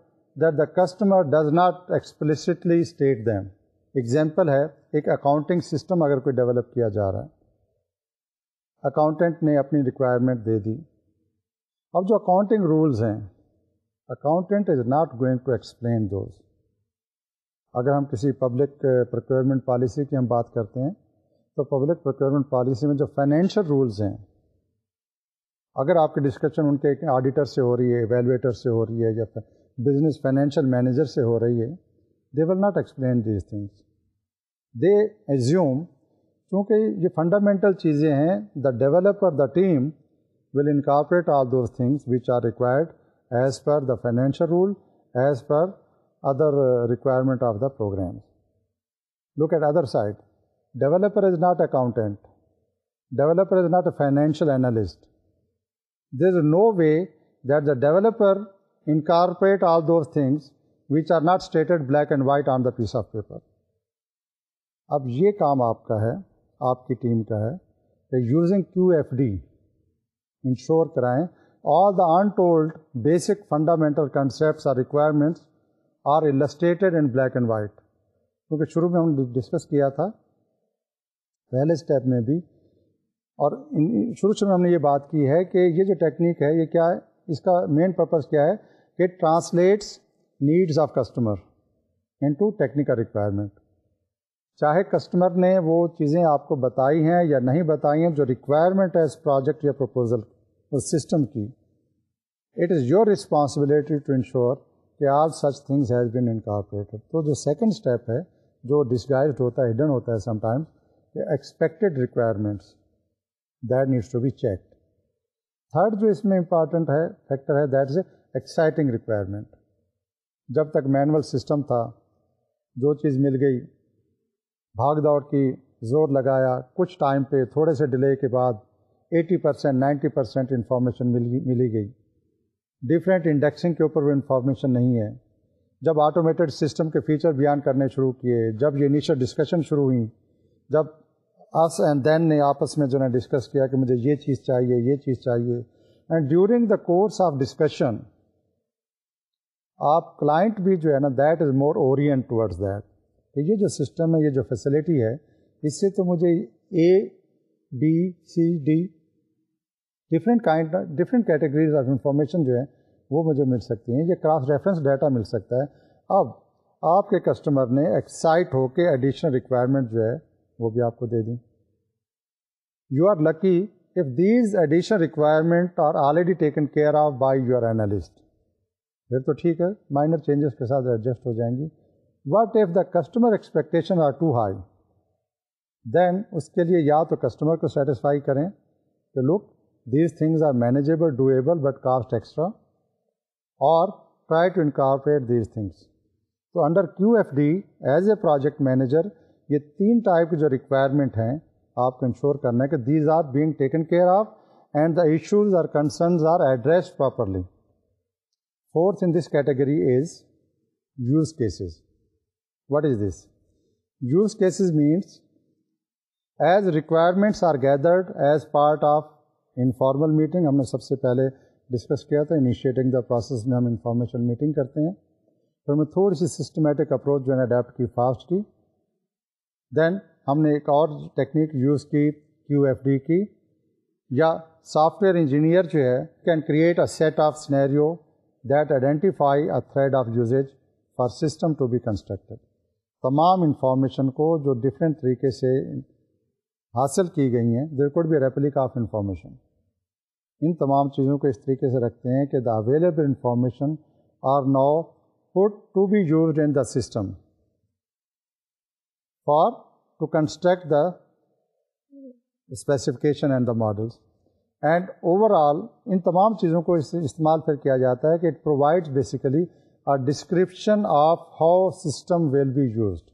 that the customer does not explicitly state them example ہے ایک اکاؤنٹنگ سسٹم اگر کوئی ڈیولپ کیا جا رہا ہے اکاؤنٹنٹ نے اپنی ریکوائرمنٹ دے دی اب جو اکاؤنٹنگ رولز ہیں accountant is not going to explain those اگر ہم کسی پبلک پروکیورمنٹ پالیسی کی ہم بات کرتے ہیں تو پبلک پروکیورمنٹ پالیسی میں جو فائنینشیل رولز ہیں اگر آپ کی ڈسکشن ان کے آڈیٹر سے ہو رہی ہے ایویلویٹر سے ہو رہی ہے یا بزنس فائنینشیل مینیجر سے ہو رہی ہے they will not explain these things they assume چونکہ یہ فنڈامنٹل چیزیں ہیں the developer the team will incorporate all those things which are required as per the financial rule as per other requirement of the program look at other side developer is not accountant developer is not a financial analyst there is no way that the developer incorporate all those things which are not stated black and white on the piece of paper اب یہ کام آپ کا ہے آپ کی ٹیم کا ہے کہ using Q F D ensure کرائیں all the untold basic fundamental concepts requirements are انسٹریٹڈ in black and white کیونکہ شروع میں ہم نے ڈسکس کیا تھا پہلے اسٹیپ میں بھی اور شروع شروع میں ہم نے یہ بات کی ہے کہ یہ جو ٹیکنیک ہے یہ کیا ہے اس کا مین پرپز کیا ہے کہ translates needs of customer into technical requirement چاہے کسٹمر نے وہ چیزیں آپ کو بتائی ہیں یا نہیں بتائی ہیں جو ریکوائرمنٹ ہے اس پروجیکٹ یا پرپوزل اس سسٹم کی it is your responsibility to ensure کہ all such things has been incorporated تو جو سیکنڈ اسٹیپ ہے جو ڈسگائزڈ ہوتا ہے ہڈن ہوتا ہے sometimes expected requirements that needs to be checked third جو اس میں امپارٹنٹ ہے فیکٹر ہے that is a exciting requirement جب تک مینول سسٹم تھا جو چیز مل گئی بھاگ دوڑ کی زور لگایا کچھ ٹائم پہ تھوڑے سے ڈیلے کے بعد eighty percent ninety percent information ملی ملی گئی ڈفرینٹ انڈیکسنگ کے اوپر وہ انفارمیشن نہیں ہے جب آٹومیٹڈ سسٹم کے فیچر بیان کرنے شروع کیے جب یہ انیشل ڈسکشن شروع ہوئیں جب آس اینڈ دین نے آپس میں جو ہے ڈسکس کیا کہ مجھے یہ چیز چاہیے یہ چیز چاہیے and during the course of discussion آپ کلائنٹ بھی جو ہے نا that is more orient towards that یہ جو سسٹم ہے یہ جو فیسلٹی ہے اس سے تو مجھے A B C D different kind different categories of information جو ہے وہ مجھے مل سکتی ہیں یہ کراس ریفرنس ڈیٹا مل سکتا ہے اب آپ کے کسٹمر نے ایکسائٹ ہو کے ایڈیشنل ریکوائرمنٹ جو ہے وہ بھی آپ کو دے دیں you are lucky if these additional requirement are already taken care of by your analyst پھر تو ٹھیک ہے مائنر چینجز کے ساتھ ایڈجسٹ ہو جائیں گی what if the customer expectation are too high then اس کے لیے یا تو کسٹمر کو سیٹسفائی کریں کہ look these things are manageable doable but cost extra اور try to incorporate these things تو under Q F D as a project manager یہ تین ٹائپ کی جو ریکوائرمنٹ ہیں آپ کو انشور کرنا ہے کہ these are being taken care of and the issues are concerns are address properly fourth in this category is use cases what is this use cases means as requirements are gathered as part of informal meeting ہم نے سب سے پہلے ڈسکس کیا تھا انیشیٹنگ دا پروسیس میں ہم انفارمیشن میٹنگ کرتے ہیں پھر ہم نے تھوڑی سی سسٹمیٹک اپروچ جو ہے نا اڈیپٹ کی فاسٹ کی دین ہم نے ایک اور ٹیکنیک یوز کی کیو ایف ڈی کی یا سافٹ ویئر انجینئر جو ہے can create a set of scenario that identify a thread of usage for system to be constructed تمام انفارمیشن کو جو ڈفرینٹ طریقے سے حاصل کی گئی ہیں there could be replica of information ان تمام چیزوں کو اس طریقے سے رکھتے ہیں کہ the available information are know put to be used in the system for to construct the specification and the models and overall ان تمام چیزوں کو استعمال پھر کیا جاتا ہے کہ it provide basically description of how system will be used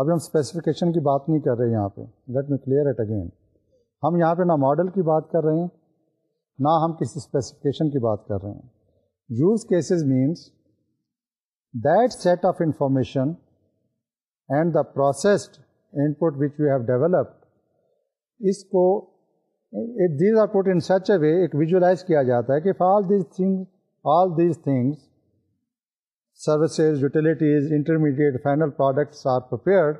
ابھی ہم اسپیسیفکیشن کی بات نہیں کر رہے یہاں پہ let me clear it again ہم یہاں پہ نہ ماڈل کی بات کر رہے ہیں نہ ہم کسی اسپیسیفکیشن کی بات کر رہے ہیں use cases means that set of information and the processed input which you have developed اس کو these are put in such a way ایک ویژولاز کیا جاتا ہے کہ all all these these thing things services utilities intermediate final products are prepared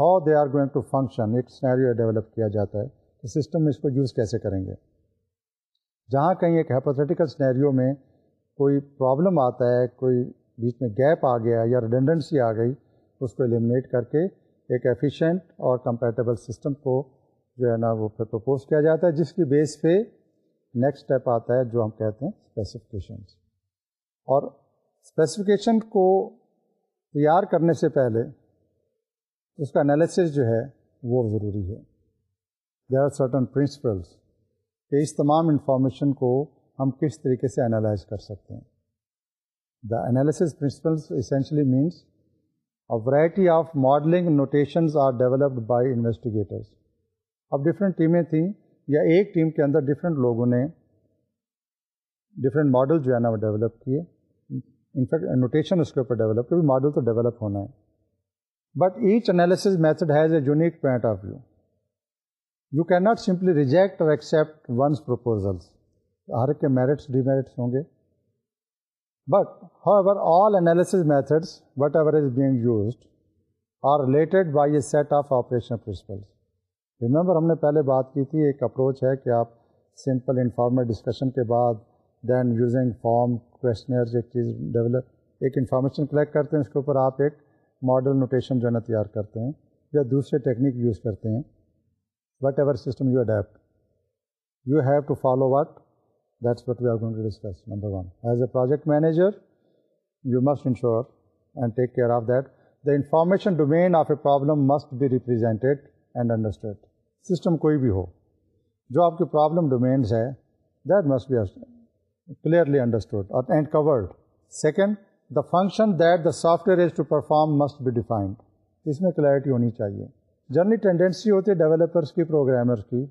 how they are going to function ایک سنیرو ڈیولپ کیا جاتا ہے کہ سسٹم اس کو یوز کیسے کریں گے جہاں کہیں ایک ہیپوتھیٹیکل سنیریو میں کوئی پرابلم آتا ہے کوئی بیچ میں گیپ آ گیا یا ریڈنڈنسی آ گئی اس کو ایلیمنیٹ کر کے ایک ایفیشینٹ اور کمپیٹیبل سسٹم کو جو ہے نا وہ پھر پرپوز کیا جاتا ہے جس کی بیس پہ نیکسٹ اسٹیپ آتا ہے جو ہم کہتے ہیں اسپیسیفکیشنس اور اسپیسیفکیشن کو تیار کرنے سے پہلے اس کا انالیسس جو ہے وہ ضروری ہے دیر آر سرٹن پرنسپلس کہ اس تمام انفارمیشن کو ہم کس طریقے سے انالائز کر سکتے ہیں the analysis principles essentially means variety of modelling notations are developed by investigators اب ڈفرینٹ ٹیمیں تھیں یا ایک ٹیم کے اندر ڈفرینٹ لوگوں نے ڈفرینٹ ماڈل جو ہے نا وہ ڈیولپ کیے انفیکٹ نوٹیشن اس کے اوپر ڈیولپ کیونکہ ماڈل تو ڈیولپ ہونا ہے but each analysis method has a unique point of view you can not simply reject or accept once proposals ہر کے میرٹس ڈی میرٹس ہوں گے but however all analysis methods whatever is being used are related by a set of operation principles remember ہم نے پہلے بات کی تھی ایک اپروچ ہے کہ آپ سمپل انفارمل ڈسکشن کے بعد دین یوزنگ فارم کوشنرز ایک چیز ڈیولپ ایک انفارمیشن کلیکٹ کرتے ہیں اس کے اوپر آپ ایک ماڈل نوٹیشن جو ہے نا تیار کرتے ہیں یا دوسرے ٹیکنیک یوز کرتے ہیں whatever system you adapt you have to follow what that's what we are going to discuss number one as a project manager you must ensure and take care of that the information domain of a problem must be represented and understand system کوئی بھی ہو جو آپ کی پرابلم ڈومینس ہے that must be clearly understand and covered second the function that the software as to perform must be defined اس میں کلیئرٹی ہونی چاہیے جرنی ٹینڈینسی ہوتی ہے ڈیولپرس کی پروگرامرس کی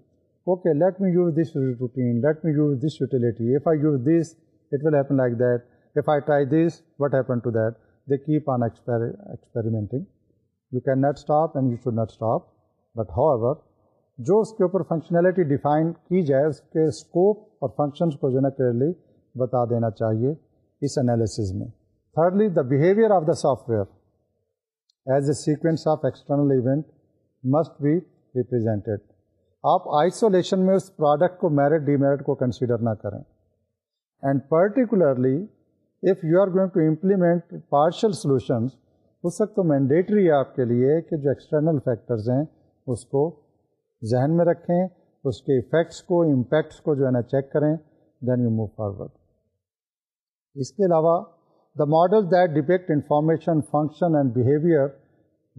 okay let me use this routine let me use this I if I use this it will happen like that try I try this to happen keep on experimenting you can not stop and you you not stop but however جو اس کے اوپر فنکشنالٹی ڈیفائن کی جائے اس کے اسکوپ اور فنکشنس کو جو ہے نا کلیئرلی بتا دینا چاہیے اس انالیسز میں thirdly the behaviour of the software as a sequence of external event must be represented آپ آئسولیشن میں اس پروڈکٹ کو میرٹ ڈی میرٹ کو کنسیڈر نہ کریں and particularly if you are going to implement partial solutions اس وقت تو مینڈیٹری ہے آپ کے لیے کہ جو ایکسٹرنل فیکٹرز ہیں اس کو ذہن میں رکھیں اس کے افیکٹس کو امپیکٹس کو جو ہے نا چیک کریں دین یو موو فارورڈ اس کے علاوہ the model that depict information function and behaviour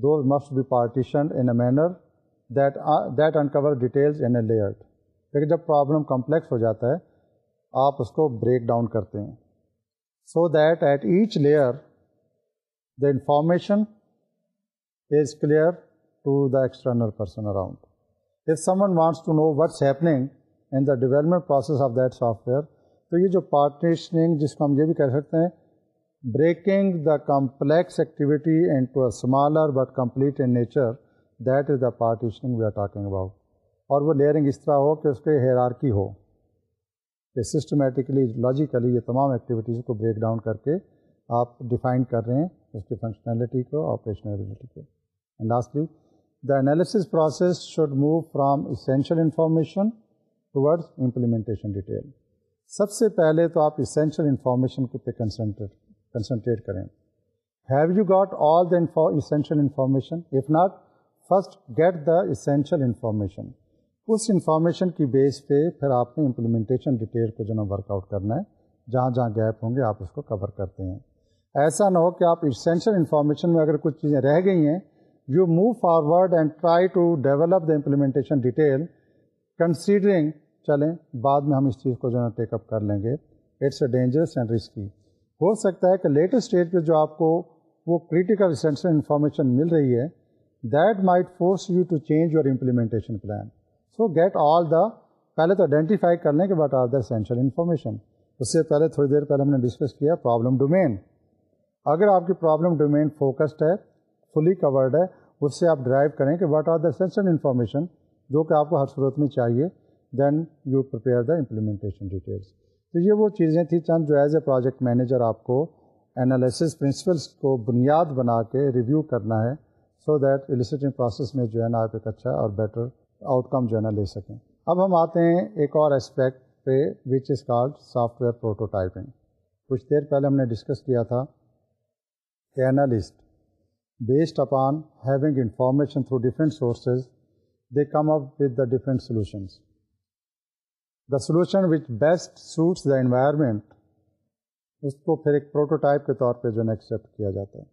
those must be partition in a manner that uncover details in a layered لیکن جب پرابلم کمپلیکس ہو جاتا ہے آپ اس کو بریک ڈاؤن کرتے ہیں so that at each layer the information is clear to the external person around S someone wants to know what's happening in the development process of that software تو یہ جو پارٹیشننگ جس کو ہم یہ بھی کہہ سکتے ہیں breaking the complex activity and to a smaller but complete in nature that is the partitioning we are talking about اور وہ لیئرنگ اس طرح ہو کہ اس کے ہیرارکی ہو کہ سسٹمیٹکلی لاجیکلی یہ تمام ایکٹیویٹیز کو بریک ڈاؤن کر کے آپ ڈیفائن کر رہے ہیں اس کی فنکشنلٹی کو آپریشنلٹی کو and lastly the analysis process should move from essential information towards implementation detail سب سے پہلے تو آپ اسینشیل انفارمیشن پہ کنسنٹریٹ کریں have you got all the essential information if not first get the essential information اس انفارمیشن کی بیس پہ پھر آپ نے امپلیمنٹیشن ڈیٹیل کو جو ہے نا ورک آؤٹ کرنا ہے جہاں جہاں گیپ ہوں گے آپ اس کو کور کرتے ہیں ایسا نہ ہو کہ آپ اسینشیل انفارمیشن میں اگر کچھ چیزیں رہ گئی ہیں you move forward and try to develop the implementation detail considering چلیں بعد میں ہم اس چیز کو جو ہے نا ٹیک اپ کر لیں گے it's a dangerous and risky ہو سکتا ہے کہ لیٹسٹ اسٹیج پہ جو آپ کو وہ کریٹیکل سینسل انفارمیشن مل رہی ہے that might force you to change your implementation plan so get all the پہلے تو آئیڈینٹیفائی کر لیں کہ what are the essential information اس سے پہلے تھوڑی دیر پہلے ہم نے ڈسکس کیا پرابلم ڈومین اگر آپ کی پرابلم ڈومین فوکسڈ ہے فلی کورڈ ہے اس سے آپ ڈرائیو کریں کہ what are the essential information جو کہ آپ کو ہر صورت میں چاہیے then you prepare the implementation details تو یہ وہ چیزیں تھیں چند جو ایز اے پروجیکٹ مینیجر آپ کو انالیسس پرنسپلس کو بنیاد بنا کے ریویو کرنا ہے سو دیٹ دیٹنگ پروسیس میں جو ہے نا آپ ایک اچھا اور بیٹر آؤٹ کم جو ہے نا لے سکیں اب ہم آتے ہیں ایک اور اسپیکٹ پہ which is called software prototyping کچھ دیر پہلے ہم نے ڈسکس کیا تھا analyst based upon having information through different sources they come up with the different solutions the solution which best suits the environment اس کو پھر ایک پروٹوٹائپ کے طور پہ جو ہے ایکسیپٹ کیا جاتا ہے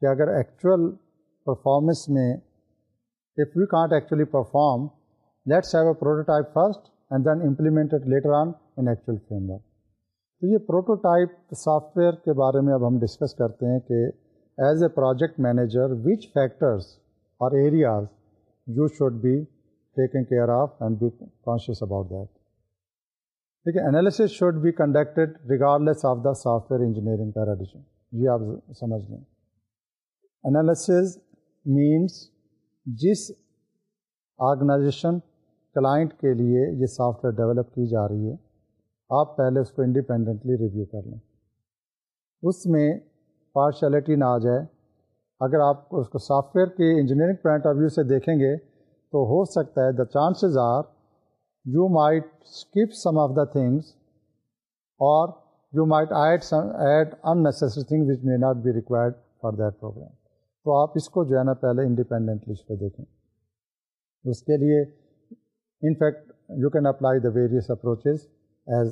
کہ اگر ایکچوئل پرفارمنس میں if you can't actually perform let's have a prototype first and then implemented later on in actual framework تو یہ پروٹوٹائپ سافٹ ویئر کے بارے میں اب ہم ڈسکس کرتے ہیں کہ as a project manager which factors اور areas you should be taking care of and be conscious about that ٹھیک ہے analysis should be conducted regardless of the software engineering کا رڈیشن آپ سمجھ لیں انالیسز مینس جس آرگنائزیشن کلائنٹ کے لیے یہ سافٹ ویئر ڈیولپ کی جا رہی ہے آپ پہلے اس کو انڈیپینڈنٹلی ریویو کر لیں اس میں پارشلٹی نہ آ جائے اگر آپ اس کو سافٹ ویئر کے انجینئرنگ پوائنٹ آف ویو سے دیکھیں گے تو ہو سکتا ہے the chances are you might skip some of the things اور یو مائٹ ان نیسسری انسری which may not be required for that program تو آپ اس کو جو ہے نا پہلے انڈیپینڈنٹلی اس کو دیکھیں اس کے لیے in fact you can apply the various approaches as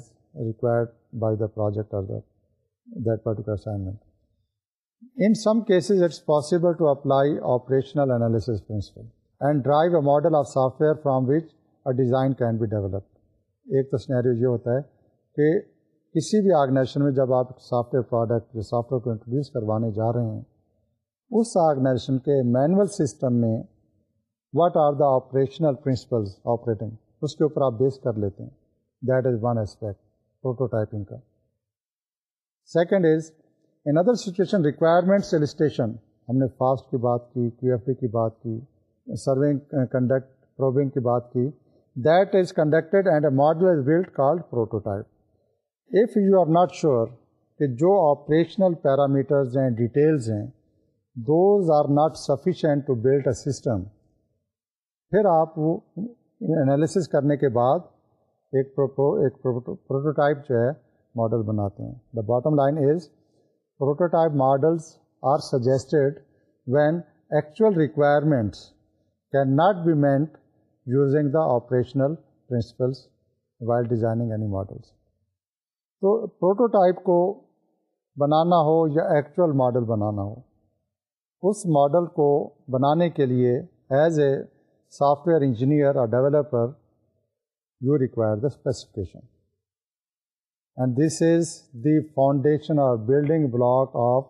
required by the project اور that particular assignment in some cases it's possible to apply operational analysis principle and drive a model of software from which a design can be develop ایک تو سنہری یہ ہوتا ہے کہ کسی بھی آرگنائزیشن میں جب آپ سافٹ ویئر پروڈکٹ یا سافٹ ویئر کو انٹروڈیوس کروانے جا رہے ہیں اس آرگنائزیشن کے مینول سسٹم میں what are the operational principles operating اس کے اوپر آپ بیس کر لیتے ہیں that is one aspect prototyping کا second is in other situation ریکوائرمنٹسٹیشن ہم نے فاسٹ کی بات کی کیو ایف ڈی کی بات کی سرونگ کنڈکٹ پروبنگ کی بات کی that is conducted and a model is build called prototype if you are not sure کہ جو آپریشنل پیرامیٹرز ہیں ڈیٹیلز ہیں those are not sufficient to build a system پھر آپ وہ انالیسس کرنے کے بعد ایک پروٹوٹائپ جو ہے ماڈل بناتے ہیں the bottom line is prototype models are suggested when actual requirements can not be meant using the operational principles while designing any models تو پروٹوٹائپ کو بنانا ہو یا ایکچوئل ماڈل بنانا ہو اس ماڈل کو بنانے کے لیے as a software engineer اور developer you require the specification and this is the foundation اور building block of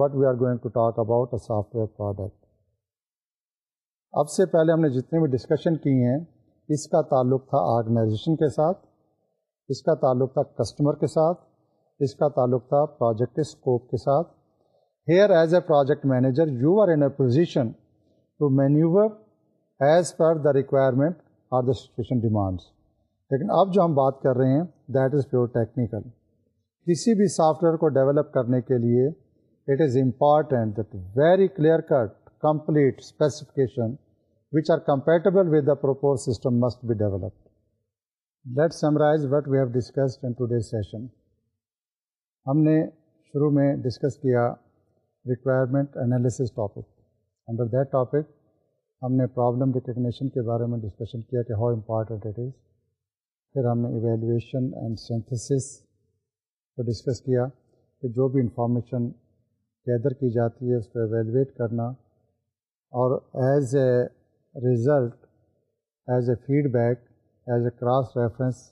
what we are going to talk about a software product اب سے پہلے ہم نے جتنے بھی ڈسکشن کیے ہیں اس کا تعلق تھا آرگنائزیشن کے ساتھ اس کا تعلق تھا کسٹمر کے ساتھ اس کا تعلق تھا پروجیکٹ کے اسکوپ کے ساتھ here as a project manager you are in a position to maneuver as per the requirement are the situation demands لیکن اب جو ہم بات کر رہے ہیں دیٹ از پیور ٹیکنیکل کسی بھی سافٹ ویئر کو ڈیولپ کرنے کے لیے it is important that very clear cut complete specification which are compatible with the propose system must be developed let summarize what we have discussed ہم نے شروع میں ڈسکس کیا requirement analysis topic under that topic ہم نے پرابلم ریکگنیشن کے بارے میں ڈسکشن کیا کہ ہاؤ امپارٹنٹ اٹ از پھر ہم نے ایویلویشن اینڈ سینتھسس کو ڈسکس کیا کہ جو بھی انفارمیشن گیدر کی جاتی ہے اس کو ایویلویٹ کرنا اور as a result as a feedback as a cross reference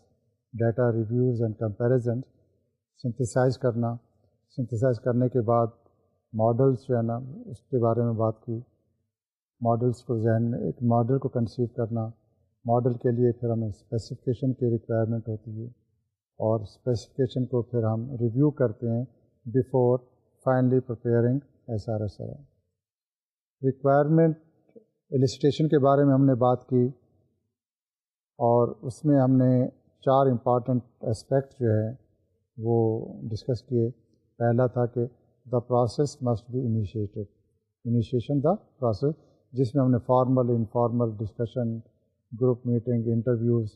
data reviews and comparison synthesize کرنا سنتھسائز کرنے کے بعد ماڈلس جو ہے نا اس کے بارے میں بات کی ماڈلس کو ذہن میں ایک ماڈل کو کنسیو کرنا ماڈل کے لیے پھر ہمیں اسپیسیفکیشن کی ریکوائرمنٹ ہوتی ہے اور اسپیسیفکیشن کو پھر ہم ریویو کرتے ہیں before finally preparing S S R I requirement elicitation کے بارے میں ہم نے بات کی اور اس میں ہم نے چار امپارٹنٹ اسپیکٹ جو ہے وہ ڈسکس کیے پہلا تھا کہ the process must be initiated initiation the process جس میں ہم نے formal informal discussion group meeting interviews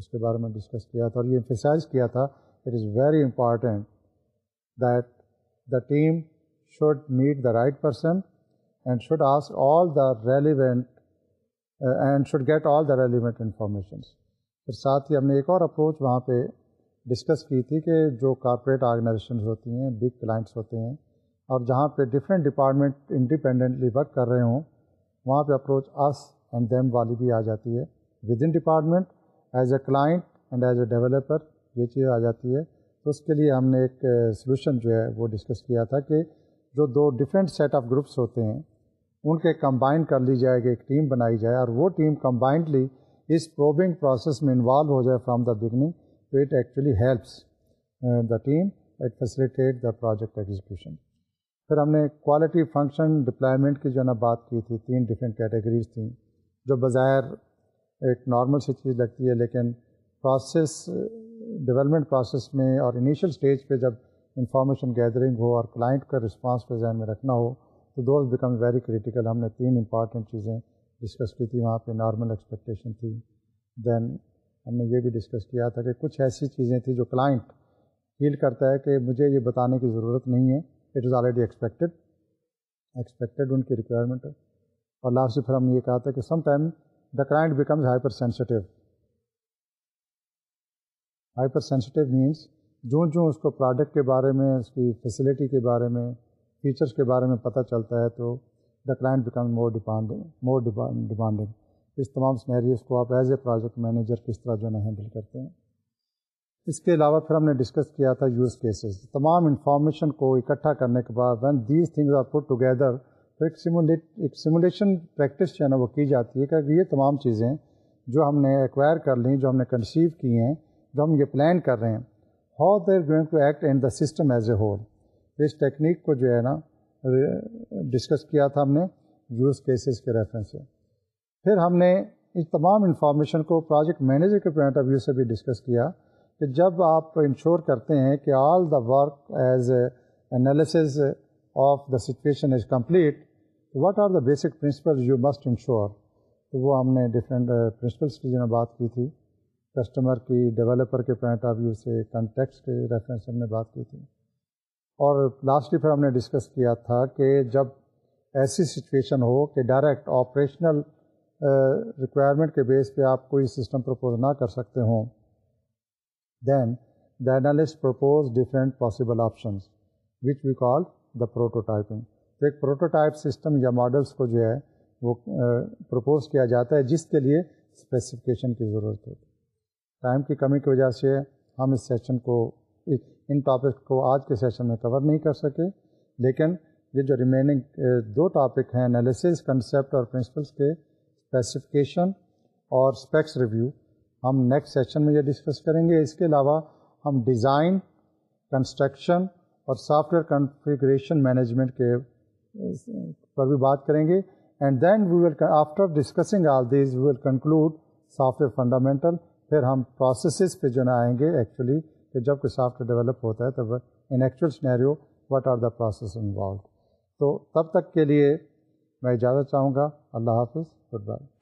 اس کے بارے میں ڈسکس کیا تھا اور یہ امفیسائز کیا تھا it is very important that the team should meet the right person and should ask all the relevant and should get all the relevant informations پھر ساتھ ہی ہم نے ایک اور اپروچ وہاں پہ ڈسکس کی تھی کہ جو کارپوریٹ آرگنائزیشنز ہوتی ہیں بگ کلائنٹس ہوتے ہیں اور جہاں پہ ڈفرینٹ ڈپارٹمنٹ انڈیپینڈنٹلی ورک کر رہے ہوں وہاں پہ اپروچ اس اینڈ دیم والی بھی آ جاتی ہے within department as a client and as a developer یہ چیز آ جاتی ہے تو اس کے لیے ہم نے ایک سلوشن جو ہے وہ ڈسکس کیا تھا کہ جو دو ڈفرینٹ سیٹ آف گروپس ہوتے ہیں ان کے کمبائن کر لی جائے کہ ایک ٹیم بنائی جائے اور وہ ٹیم کمبائنڈلی اس پروبنگ پروسیس میں انوالو ہو جائے فرام دا بگننگ تو it actually helps the team it facilitate the project execution پھر ہم نے کوالٹی فنکشن ڈپلائمنٹ کی جو ہے نا بات کی تھی تین ڈفرینٹ کیٹیگریز تھیں جو بظاہر ایک نارمل سی چیز لگتی ہے لیکن پروسیس ڈیولپمنٹ پروسیس میں اور انیشیل اسٹیج پہ جب انفارمیشن گیدرنگ ہو اور کلائنٹ کا رسپانس پہ ذہن میں رکھنا ہو تو دو بیکم ویری کریٹیکل ہم نے تین امپارٹنٹ چیزیں ڈسکس کی تھی وہاں پہ نارمل ایکسپیکٹیشن تھی دین ہم نے یہ بھی ڈسکس کیا تھا کہ کچھ ایسی چیزیں تھیں جو کلائنٹ فیل کرتا ہے کہ مجھے یہ بتانے کی ضرورت نہیں ہے it is already expected expected ان کی ریکوائرمنٹ اور لاسٹ پھر ہم نے یہ کہا تھا کہ some time the client becomes hyper sensitive hyper sensitive means جو جو اس کو پروڈکٹ کے بارے میں اس کی فیسلٹی کے بارے میں فیچرس کے بارے میں پتہ چلتا ہے تو the client become more depending more demanding اس تمام سنہریز کو آپ ایز اے پروجیکٹ مینیجر کس طرح جو ہے نا ہینڈل کرتے ہیں اس کے علاوہ پھر ہم نے ڈسکس کیا تھا یوز کیسز تمام انفارمیشن کو اکٹھا کرنے کے بعد when these things are put together ایک ایک سمولیشن پریکٹس جو ہے نا وہ کی جاتی ہے کہ یہ تمام چیزیں جو ہم نے ایکوائر کر لیں جو ہم نے کنسیو کی ہیں جو ہم یہ پلان کر رہے ہیں how they're going to act in the system as a whole اس ٹیکنیک کو جو ہے نا ڈسکس کیا تھا ہم نے یوز کیسز کے ریفرنس سے پھر ہم نے اس تمام انفارمیشن کو پروجیکٹ مینیجر کے پوائنٹ آف ویو سے بھی ڈسکس کیا کہ جب آپ انشور کرتے ہیں کہ all the work as analysis of the situation is complete what are the basic principle you must ensure تو وہ ہم نے ڈفرینٹ پرنسپلس uh, کی جو ہے بات کی تھی کسٹمر کی ڈیولپر کے پوائنٹ آف ویو سے کانٹیکٹس کے ریفرنس ہم نے بات کی تھی اور لاسٹلی پھر ہم نے ڈسکس کیا تھا کہ جب ایسی سچویشن ہو کہ ڈائریکٹ آپریشنل ریکوائرمنٹ کے بیس پہ آپ کوئی سسٹم پرپوز نہ کر سکتے ہوں then the analyst propose different possible options which we call the prototyping تو ایک پروٹو ٹائپ سسٹم یا ماڈلس کو جو ہے وہ پرپوز کیا جاتا ہے جس کے لیے اسپیسیفکیشن کی ضرورت ہوتی ٹائم کی کمی کی وجہ سے ہم اس سیشن کو ان ٹاپک کو آج کے سیشن میں کور نہیں کر سکے لیکن یہ جو ریمیننگ دو ٹاپک ہیں انالیسز کنسیپٹ اور پرنسپلس کے اسپیسیفکیشن اور اسپیکس ریویو ہم نیکسٹ سیشن میں یہ ڈسکس کریں گے اس کے علاوہ ہم ڈیزائن کنسٹرکشن اور سافٹ ویئر کنفیگریشن مینجمنٹ کے پر بھی بات کریں گے and then we will after discussing all these we will conclude software fundamental پھر ہم پروسیسز پہ جو ہے نا آئیں گے ایکچولی کہ جب کوئی سافٹ ویئر ڈیولپ ہوتا ہے تب in actual scenario what are the process involved تو تب تک کے لیے میں اجازت چاہوں گا اللہ حافظ فٹ بات